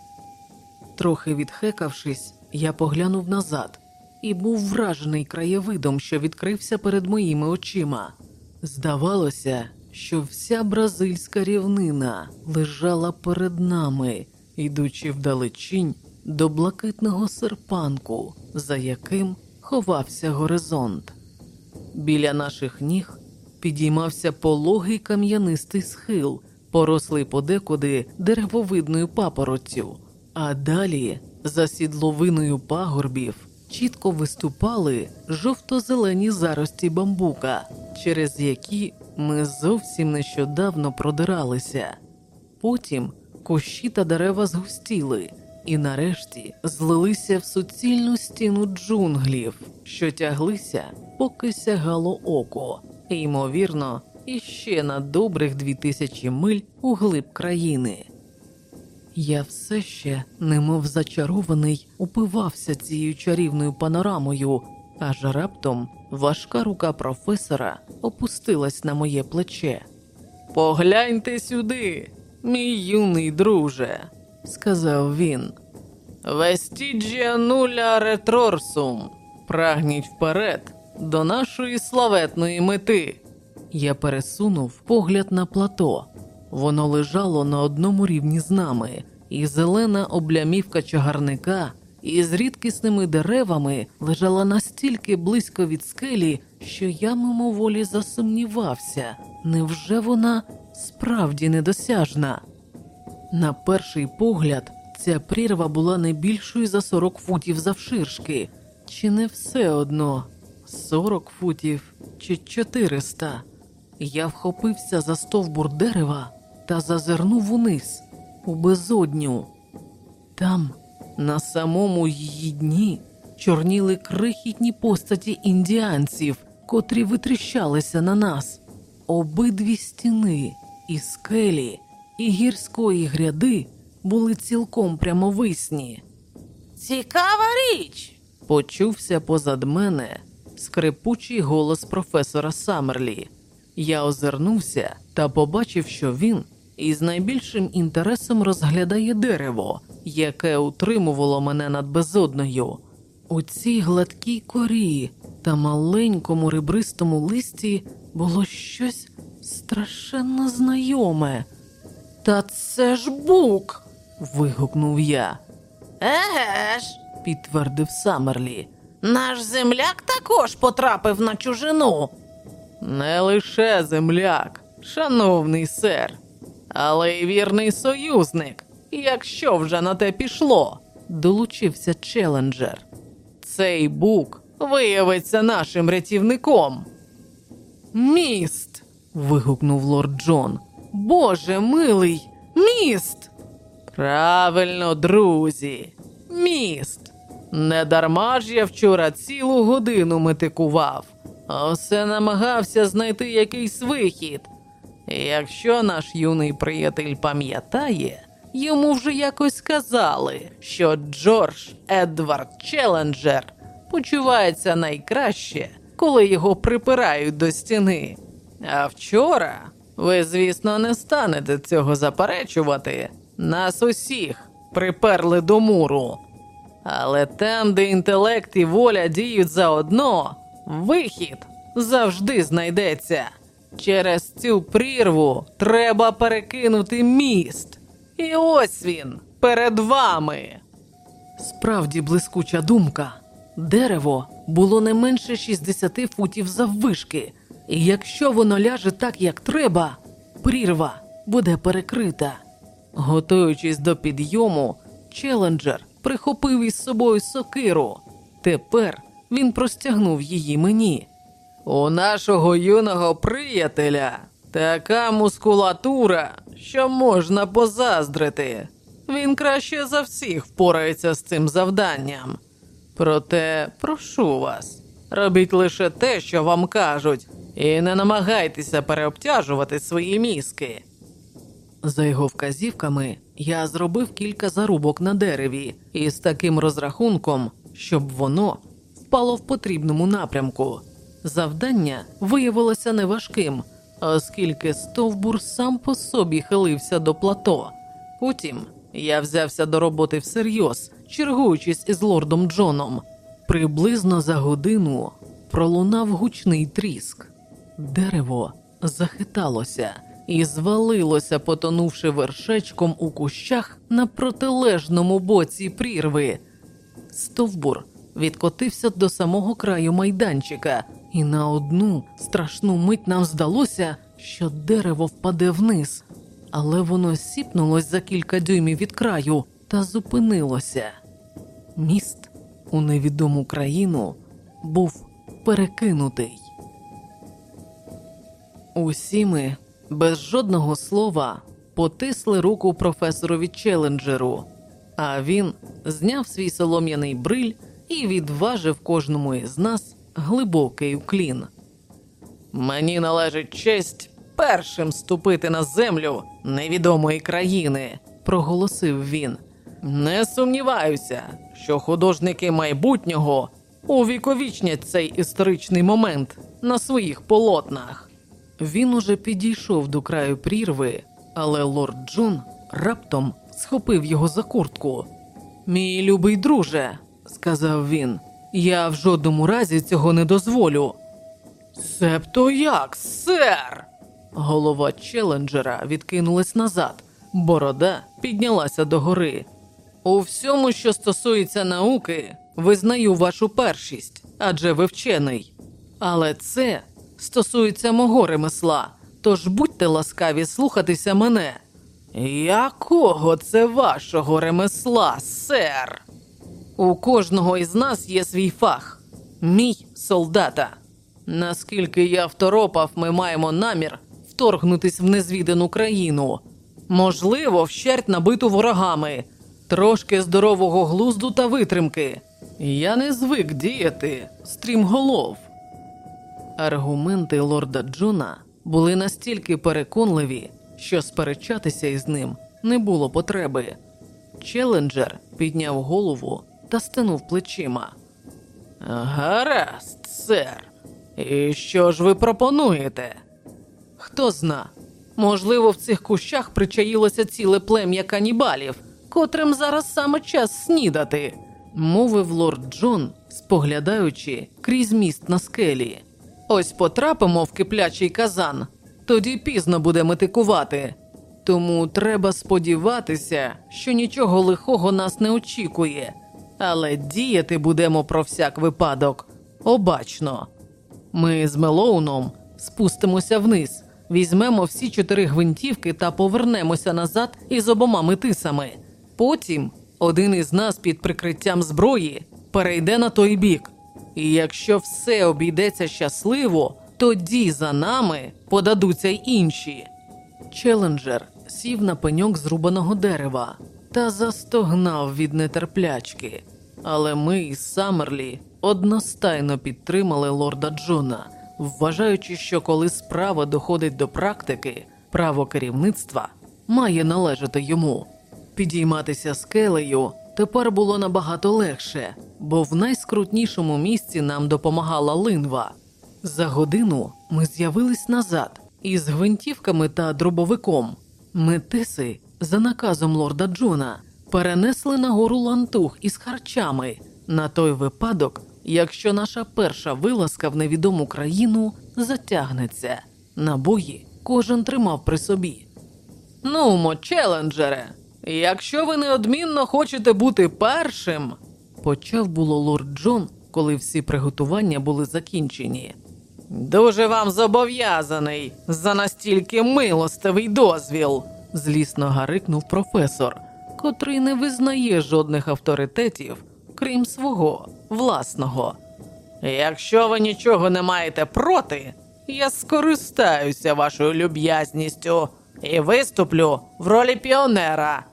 Трохи відхекавшись, я поглянув назад і був вражений краєвидом, що відкрився перед моїми очима. Здавалося, що вся бразильська рівнина лежала перед нами, ідучи вдалечінь до блакитного серпанку, за яким ховався горизонт. Біля наших ніг підіймався пологий кам'янистий схил, порослий подекуди деревовидною папороттю, а далі за сідловиною пагорбів чітко виступали жовто-зелені зарості бамбука, через які ми зовсім нещодавно продиралися. Потім кущі та дерева згустіли і нарешті злилися в суцільну стіну джунглів, що тяглися, поки сягало око, і, ймовірно, іще на добрих дві тисячі миль у глиб країни. Я все ще, немов зачарований, упивався цією чарівною панорамою, аж раптом важка рука професора опустилась на моє плече. Погляньте сюди, мій юний друже. Сказав він. Вестіджія нуля ретрорсум. Прагніть вперед до нашої славетної мети. Я пересунув погляд на плато. Воно лежало на одному рівні з нами, і зелена облямівка чагарника із рідкісними деревами лежала настільки близько від скелі, що я мимоволі засумнівався, невже вона справді недосяжна? На перший погляд, ця прірва була не більшою за 40 футів завширшки, чи не все одно 40 футів чи 400. Я вхопився за стовбур дерева та зазирнув униз, у безодню. Там, На самому її дні чорніли крихітні постаті індіанців, котрі витріщалися на нас. Обидві стіни, і скелі, і гірської гряди були цілком прямовисні. Цікава річ. Почувся позад мене скрипучий голос професора Саммерлі. Я озирнувся та побачив, що він із найбільшим інтересом розглядає дерево, яке утримувало мене над безодною. У цій гладкій корі та маленькому ребристому листі було щось страшенно знайоме. Та це ж бук. вигукнув я, Еге ж, підтвердив Саммерлі. наш земляк також потрапив на чужину. Не лише земляк, шановний сер, але й вірний союзник, якщо вже на те пішло, долучився челенджер. Цей бук виявиться нашим рятівником. Міст. вигукнув лорд Джон. Боже милий, міст. Правильно, друзі, міст. Не дарма ж я вчора цілу годину метикував, а все намагався знайти якийсь вихід. Якщо наш юний приятель пам'ятає, йому вже якось сказали, що Джордж Едвард Челенджер почувається найкраще, коли його припирають до стіни. А вчора, ви, звісно, не станете цього заперечувати, нас усіх приперли до муру. Але там, де інтелект і воля діють заодно, вихід завжди знайдеться. Через цю прірву треба перекинути міст. І ось він перед вами. Справді блискуча думка. Дерево було не менше 60 футів заввишки, і якщо воно ляже так, як треба, прірва буде перекрита. Готуючись до підйому, челенджер прихопив із собою сокиру. Тепер він простягнув її мені. У нашого юного приятеля така мускулатура, що можна позаздрити. Він краще за всіх впорається з цим завданням. Проте прошу вас, робіть лише те, що вам кажуть, і не намагайтеся переобтяжувати свої мізки. За його вказівками я зробив кілька зарубок на дереві із таким розрахунком, щоб воно впало в потрібному напрямку. Завдання виявилося неважким, оскільки стовбур сам по собі хилився до плато. Потім я взявся до роботи всерйоз, чергуючись із лордом Джоном. Приблизно за годину пролунав гучний тріск. Дерево захиталося і звалилося, потонувши вершечком у кущах на протилежному боці прірви. Стовбур відкотився до самого краю майданчика, і на одну страшну мить нам здалося, що дерево впаде вниз, але воно сіпнулось за кілька дюймів від краю та зупинилося. Міст у невідому країну був перекинутий. Усі ми без жодного слова потисли руку професорові Челенджеру, а він зняв свій солом'яний бриль і відважив кожному із нас глибокий уклін. Мені належить честь першим ступити на землю невідомої країни, проголосив він. Не сумніваюся, що художники майбутнього увіковічнять цей історичний момент на своїх полотнах. Він уже підійшов до краю прірви, але лорд Джон раптом схопив його за куртку. Мій любий друже, сказав він, я в жодному разі цього не дозволю. Себто як, сер? Голова челенджера відкинулась назад, борода піднялася догори. У всьому, що стосується науки, визнаю вашу першість, адже ви вчений. Але це стосується мого ремесла, тож будьте ласкаві слухатися мене. Якого це вашого ремесла, сер? У кожного із нас є свій фах, мій солдата. Наскільки я второпав, ми маємо намір вторгнутись в незвідану країну, можливо, вщерть набиту ворогами. Трошки здорового глузду та витримки. Я не звик діяти, стрімголов. Аргументи лорда Джона були настільки переконливі, що сперечатися із ним не було потреби. Челенджер підняв голову та стенув плечима. Гаразд, сер. І що ж ви пропонуєте? Хто зна, можливо, в цих кущах причаїлося ціле плем'я канібалів, котрим зараз саме час снідати, мовив лорд Джон, споглядаючи крізь міст на скелі. Ось потрапимо в киплячий казан, тоді пізно буде метикувати. Тому треба сподіватися, що нічого лихого нас не очікує, але діяти будемо про всяк випадок обачно. Ми з Мелоуном спустимося вниз, візьмемо всі чотири гвинтівки та повернемося назад із обома метисами. Потім один із нас під прикриттям зброї перейде на той бік. І якщо все обійдеться щасливо, тоді за нами подадуться й інші. Челенджер сів на пеньок зрубаного дерева та застогнав від нетерплячки. Але ми із Саммерлі одностайно підтримали лорда Джона, вважаючи, що коли справа доходить до практики, право керівництва має належати йому. Підійматися скелею тепер було набагато легше, бо в найскрутнішому місці нам допомагала линва. За годину ми з'явились назад із гвинтівками та дробовиком. Метиси, за наказом лорда Джона, перенесли на гору лантух із харчами на той випадок, якщо наша перша вилазка в невідому країну затягнеться. Набої кожен тримав при собі. Нумо, челенджере, якщо ви неодмінно хочете бути першим, почав було лорд Джон, коли всі приготування були закінчені. Дуже вам зобов'язаний за настільки милостивий дозвіл, злісно гарикнув професор, котрий не визнає жодних авторитетів, крім свого власного. Якщо ви нічого не маєте проти, я скористаюся вашою люб'язністю і виступлю в ролі піонера.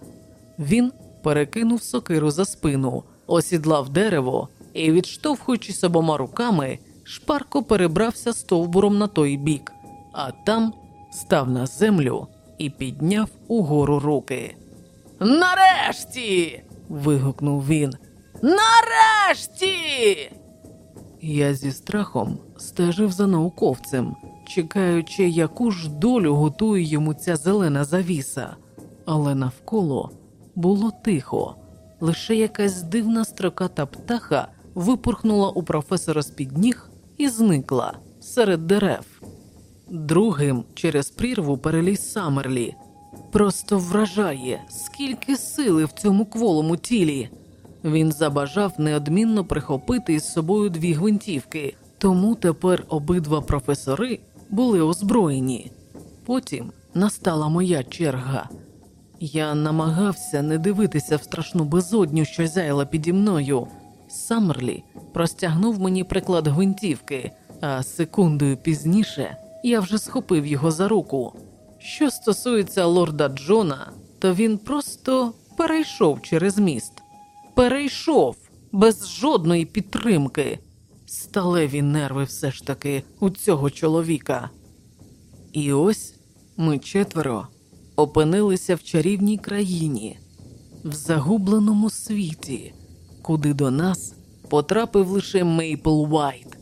Він перекинув сокиру за спину, осідлав дерево і, відштовхуючись обома руками, шпарко перебрався стовбуром на той бік, а там став на землю і підняв угору руки. Нарешті. вигукнув він. Нарешті. Я зі страхом стежив за науковцем, чекаючи, яку ж долю готує йому ця зелена завіса, але навколо було тихо. Лише якась дивна строката птаха випорхнула у професора з-під ніг і зникла серед дерев. Другим через прірву переліз Самерлі. Просто вражає, скільки сили в цьому кволому тілі. Він забажав неодмінно прихопити із собою дві гвинтівки, тому тепер обидва професори були озброєні. Потім настала моя черга. Я намагався не дивитися в страшну безодню, що зяяла піді мною. Саммерлі простягнув мені приклад гвинтівки, а секундою пізніше я вже схопив його за руку. Що стосується лорда Джона, то він просто перейшов через міст. Перейшов без жодної підтримки. Сталеві нерви все ж таки у цього чоловіка. І ось ми четверо опинилися в чарівній країні, в загубленому світі, куди до нас потрапив лише Мейпл Вайт.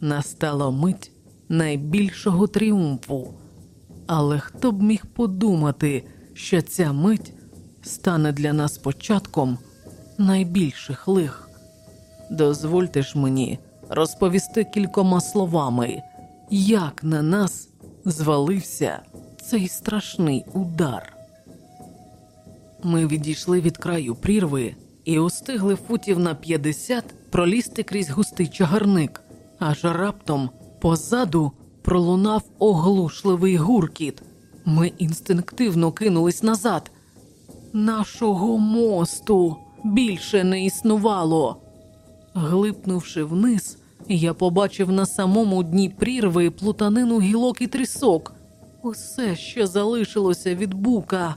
Настала мить найбільшого тріумфу. Але хто б міг подумати, що ця мить стане для нас початком найбільших лих? Дозвольте ж мені розповісти кількома словами, як на нас звалився цей страшний удар. Ми відійшли від краю прірви і устигли футів на 50 пролізти крізь густий чагарник, аж раптом позаду пролунав оглушливий гуркіт. Ми інстинктивно кинулись назад. Нашого мосту більше не існувало. Глипнувши вниз, я побачив на самому дні прірви плутанину гілок і трісок. Усе, що залишилося від бука.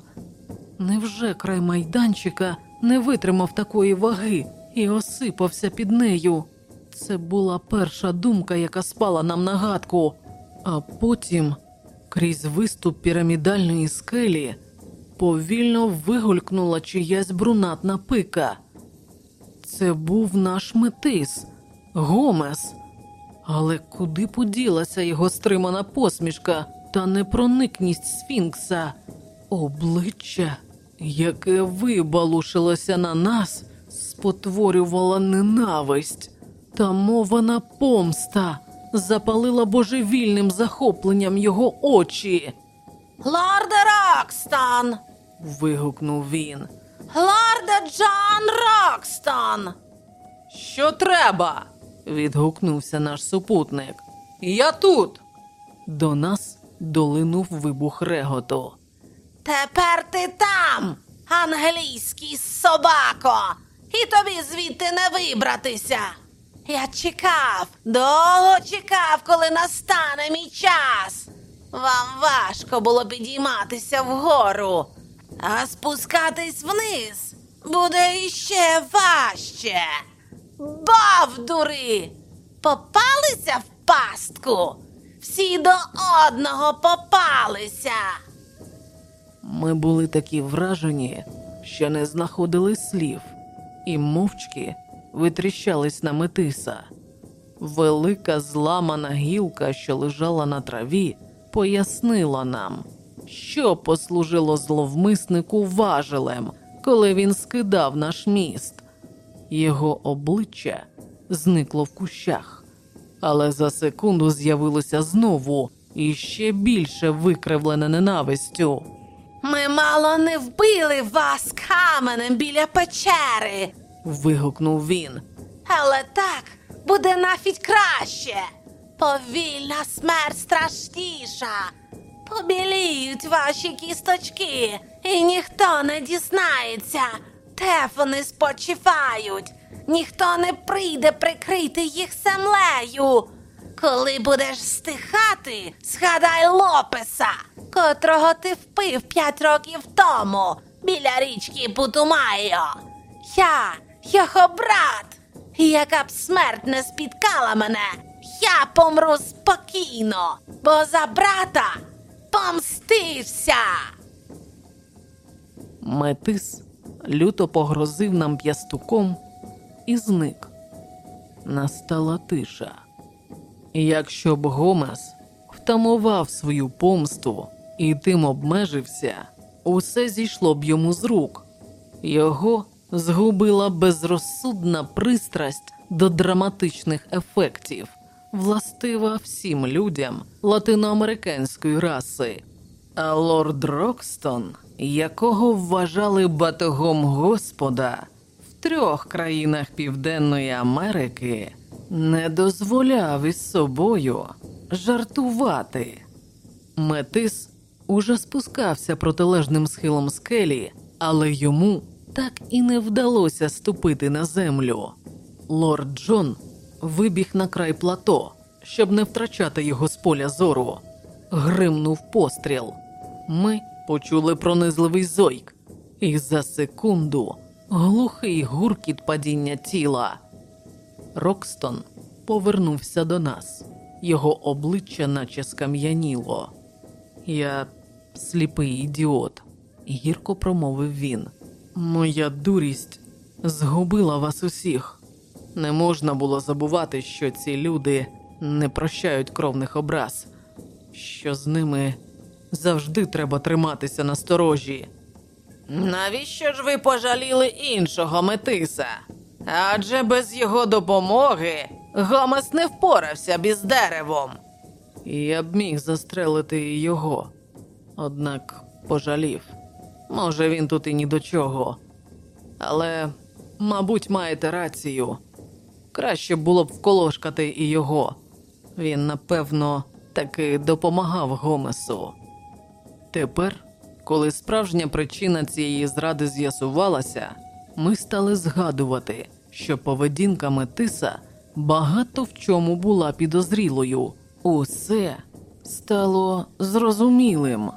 Невже край майданчика не витримав такої ваги і осипався під нею. Це була перша думка, яка спала нам на гадку. А потім, крізь виступ пірамідальної скелі, повільно вигулькнула чиясь брунатна пика. Це був наш метис, Гомес. Але куди поділася його стримана посмішка та непроникність сфінкса? Обличчя, яке вибалушилося на нас, спотворювало ненависть. Та мована помста запалила божевільним захопленням його очі. Лорде Рокстон! Вигукнув він. Лорде Джон Рокстон! Що треба? відгукнувся наш супутник. Я тут. До нас долинув вибух реготу. Тепер ти там, англійський собако, і тобі звідти не вибратися. Я чекав, довго чекав, коли настане мій час. Вам важко було підійматися вгору, а спускатись вниз буде іще важче. Бавдури! Попалися в пастку? Всі до одного попалися. Ми були такі вражені, що не знаходили слів, і мовчки витріщались на метиса. Велика зламана гілка, що лежала на траві, пояснила нам, що послужило зловмиснику важелем, коли він скидав наш міст. Його обличчя зникло в кущах, але за секунду з'явилося знову і ще більше викривлене ненавистю. Ми мало не вбили вас каменем біля печери, вигукнув він. але так буде нафіть краще. Повільна смерть страшніша. Побіліють ваші кісточки, і ніхто не дізнається, де вони спочивають. Ніхто не прийде прикрити їх землею. Коли будеш стихати, згадай Лопеса, котрого ти впив п'ять років тому біля річки Путумайо. Я його брат. Яка б смерть не спіткала мене, я помру спокійно, бо за брата помстився. Метис люто погрозив нам п'ястуком і зник. Настала тиша. Якщо б Гомес втамував свою помсту і тим обмежився, усе зійшло б йому з рук. Його згубила безрозсудна пристрасть до драматичних ефектів, властива всім людям латиноамериканської раси. А лорд Рокстон, якого вважали батогом Господа в трьох країнах Південної Америки, не дозволяв із собою жартувати. Метис уже спускався протилежним схилом скелі, але йому так і не вдалося ступити на землю. Лорд Джон вибіг на край плато, щоб не втрачати його з поля зору. Гримнув постріл. Ми почули пронизливий зойк, і за секунду глухий гуркіт падіння тіла. Рокстон повернувся до нас. Його обличчя наче скам'яніло. Я сліпий ідіот, гірко промовив він. Моя дурість згубила вас усіх. Не можна було забувати, що ці люди не прощають кровних образ, що з ними завжди треба триматися на сторожі. Навіщо ж ви пожаліли іншого метиса? Адже без його допомоги Гомес не впорався б із деревом. Я б міг застрелити його, однак пожалів. Може, він тут і ні до чого. Але, мабуть, маєте рацію. Краще було б вколошкати і його. Він, напевно, таки допомагав Гомесу. Тепер, коли справжня причина цієї зради з'ясувалася, ми стали згадувати, що поведінка Метиса багато в чому була підозрілою. Усе стало зрозумілим,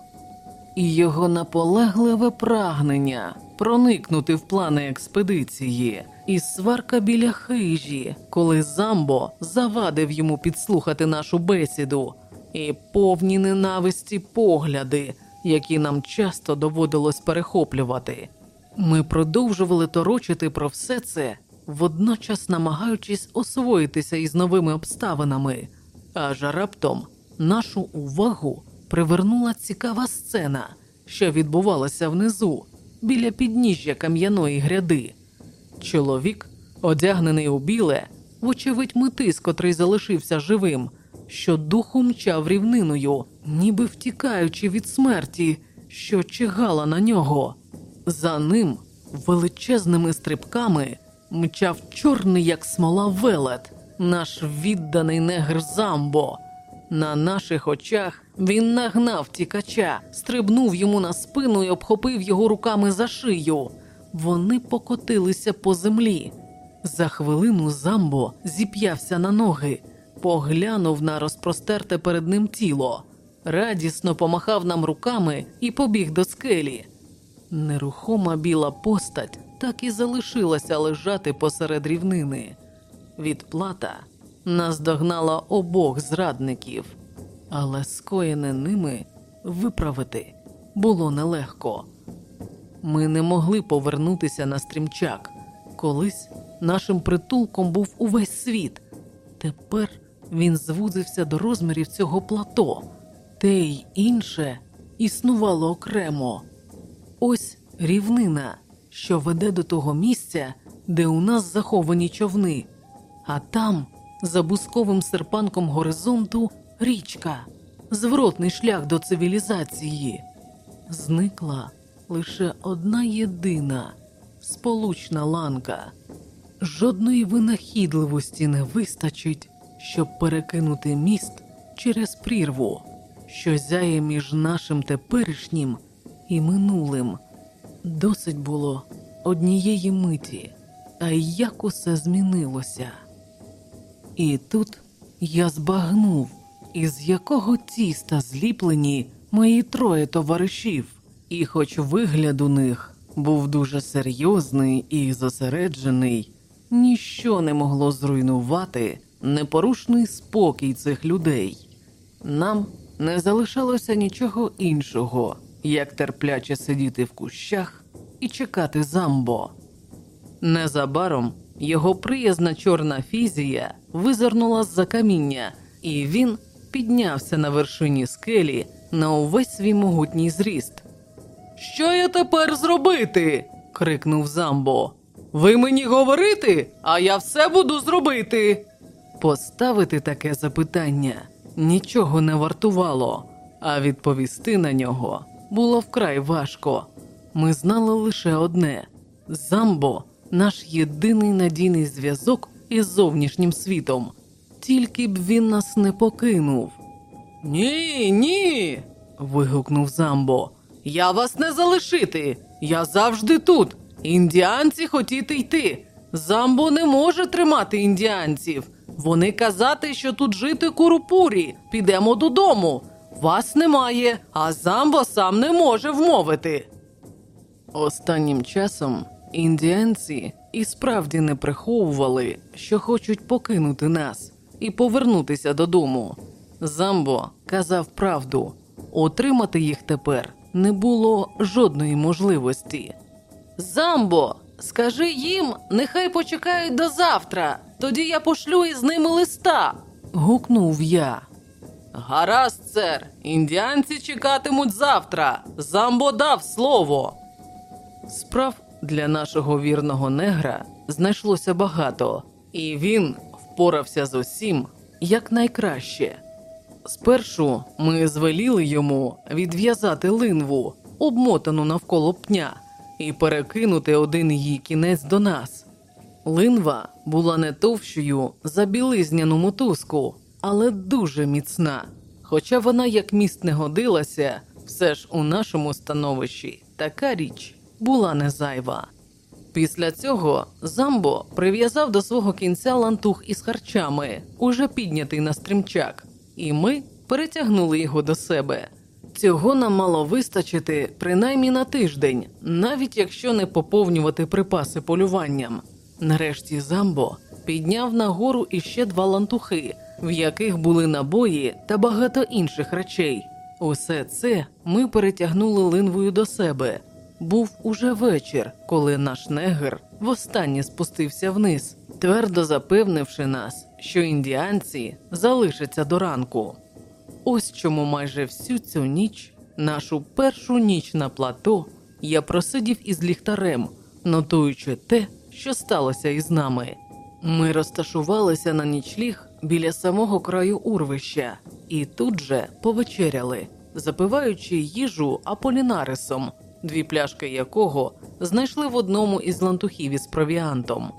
і його наполегливе прагнення проникнути в плани експедиції, і сварка біля хижі, коли Замбо завадив йому підслухати нашу бесіду, і повні ненависті погляди, які нам часто доводилось перехоплювати. Ми продовжували торочити про все це, водночас намагаючись освоїтися із новими обставинами, аж раптом нашу увагу привернула цікава сцена, що відбувалася внизу, біля підніжжя кам'яної гряди. Чоловік, одягнений у біле, вочевидь метис, котрий залишився живим, що духу мчав рівниною, ніби втікаючи від смерті, що чигала на нього. За ним величезними стрибками мчав чорний, як смола велет, наш відданий негр Замбо. На наших очах він нагнав тікача, стрибнув йому на спину і обхопив його руками за шию. Вони покотилися по землі. За хвилину Замбо зіп'явся на ноги, поглянув на розпростерте перед ним тіло, радісно помахав нам руками і побіг до скелі. Нерухома біла постать так і залишилася лежати посеред рівнини. Відплата наздогнала обох зрадників, але скоєне ними виправити було нелегко. Ми не могли повернутися на стрімчак. Колись нашим притулком був увесь світ. Тепер він звузився до розмірів цього плато, те й інше існувало окремо. Ось рівнина, що веде до того місця, де у нас заховані човни, а там, за бусковим серпанком горизонту, річка, зворотний шлях до цивілізації. Зникла лише одна єдина сполучна ланка. Жодної винахідливості не вистачить, щоб перекинути міст через прірву, що зяє між нашим теперішнім і минулим. Досить було однієї миті, а як усе змінилося. І тут я збагнув, із якого тіста зліплені мої троє товаришів, і хоч вигляд у них був дуже серйозний і зосереджений, ніщо не могло зруйнувати непорушний спокій цих людей. Нам не залишалося нічого іншого, як терпляче сидіти в кущах і чекати замбо. Незабаром його приязна чорна фізія визирнула з-за каміння, і він піднявся на вершині скелі на увесь свій могутній зріст. Що я тепер зробити? крикнув Замбо. Ви мені говорити, а я все буду зробити. Поставити таке запитання нічого не вартувало, а відповісти на нього було вкрай важко. Ми знали лише одне: Замбо наш єдиний надійний зв'язок із зовнішнім світом. Тільки б він нас не покинув. Ні, ні. вигукнув Замбо. Я вас не залишити. Я завжди тут. Індіанці хотіти йти. Замбо не може тримати індіанців. Вони казати, що тут жити курупурі. Підемо додому. Вас немає, а Замбо сам не може вмовити. Останнім часом індіанці і справді не приховували, що хочуть покинути нас і повернутися додому. Замбо казав правду, отримати їх тепер не було жодної можливості. Замбо, скажи їм, нехай почекають до завтра, тоді я пошлю із ними листа. гукнув я. Гаразд, сер, індіанці чекатимуть завтра. Замбо дав слово. Справ для нашого вірного негра знайшлося багато, і він впорався з усім якнайкраще. Спершу ми звеліли йому відв'язати линву, обмотану навколо пня, і перекинути один її кінець до нас. Линва була не товщою за білизняну мотузку, але дуже міцна. Хоча вона як міст не годилася, все ж у нашому становищі така річ була не зайва. Після цього Замбо прив'язав до свого кінця лантух із харчами, уже піднятий на стрімчак, і ми перетягнули його до себе. Цього нам мало вистачити принаймні на тиждень, навіть якщо не поповнювати припаси полюванням. Нарешті Замбо підняв нагору іще два лантухи, в яких були набої та багато інших речей. Усе це ми перетягнули линвою до себе. Був уже вечір, коли наш негр востаннє спустився вниз, твердо запевнивши нас, що індіанці залишаться до ранку. Ось чому майже всю цю ніч, нашу першу ніч на плато, я просидів із ліхтарем, нотуючи те, що сталося із нами. Ми розташувалися на нічліг біля самого краю урвища і тут же повечеряли, запиваючи їжу аполінарисом, дві пляшки якого знайшли в одному із лантухів із провіантом.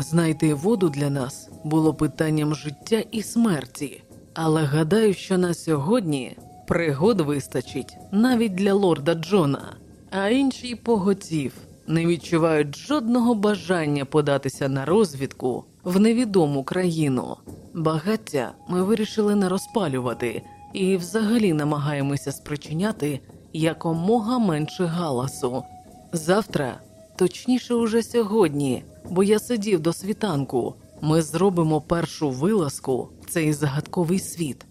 Знайти воду для нас було питанням життя і смерті, але гадаю, що на сьогодні пригод вистачить навіть для лорда Джона, а інші поготів не відчувають жодного бажання податися на розвідку в невідому країну. Багаття ми вирішили не розпалювати і взагалі намагаємося спричиняти якомога менше галасу. Завтра, точніше, уже сьогодні, бо я сидів до світанку. Ми зробимо першу вилазку в цей загадковий світ.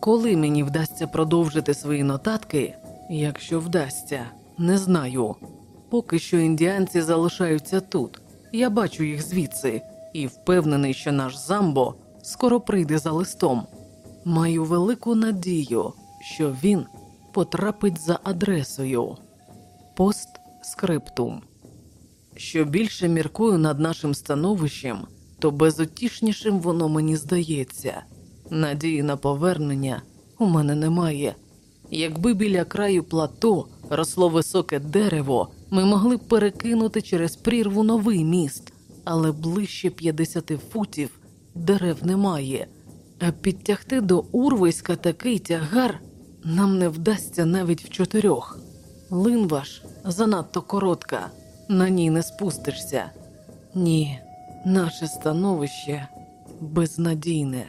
Коли мені вдасться продовжити свої нотатки, якщо вдасться, не знаю. Поки що індіанці залишаються тут. Я бачу їх звідси і впевнений, що наш замбо скоро прийде за листом. Маю велику надію, що він потрапить за адресою. Пост скриптум. Що більше міркую над нашим становищем, то безутішнішим воно мені здається. Надії на повернення у мене немає. Якби біля краю плато росло високе дерево, ми могли б перекинути через прірву новий міст, але ближче 50 футів дерев немає. А підтягти до урвиська такий тягар нам не вдасться навіть в чотирьох. Линва ж занадто коротка, на ній не спустишся. Ні, наше становище безнадійне.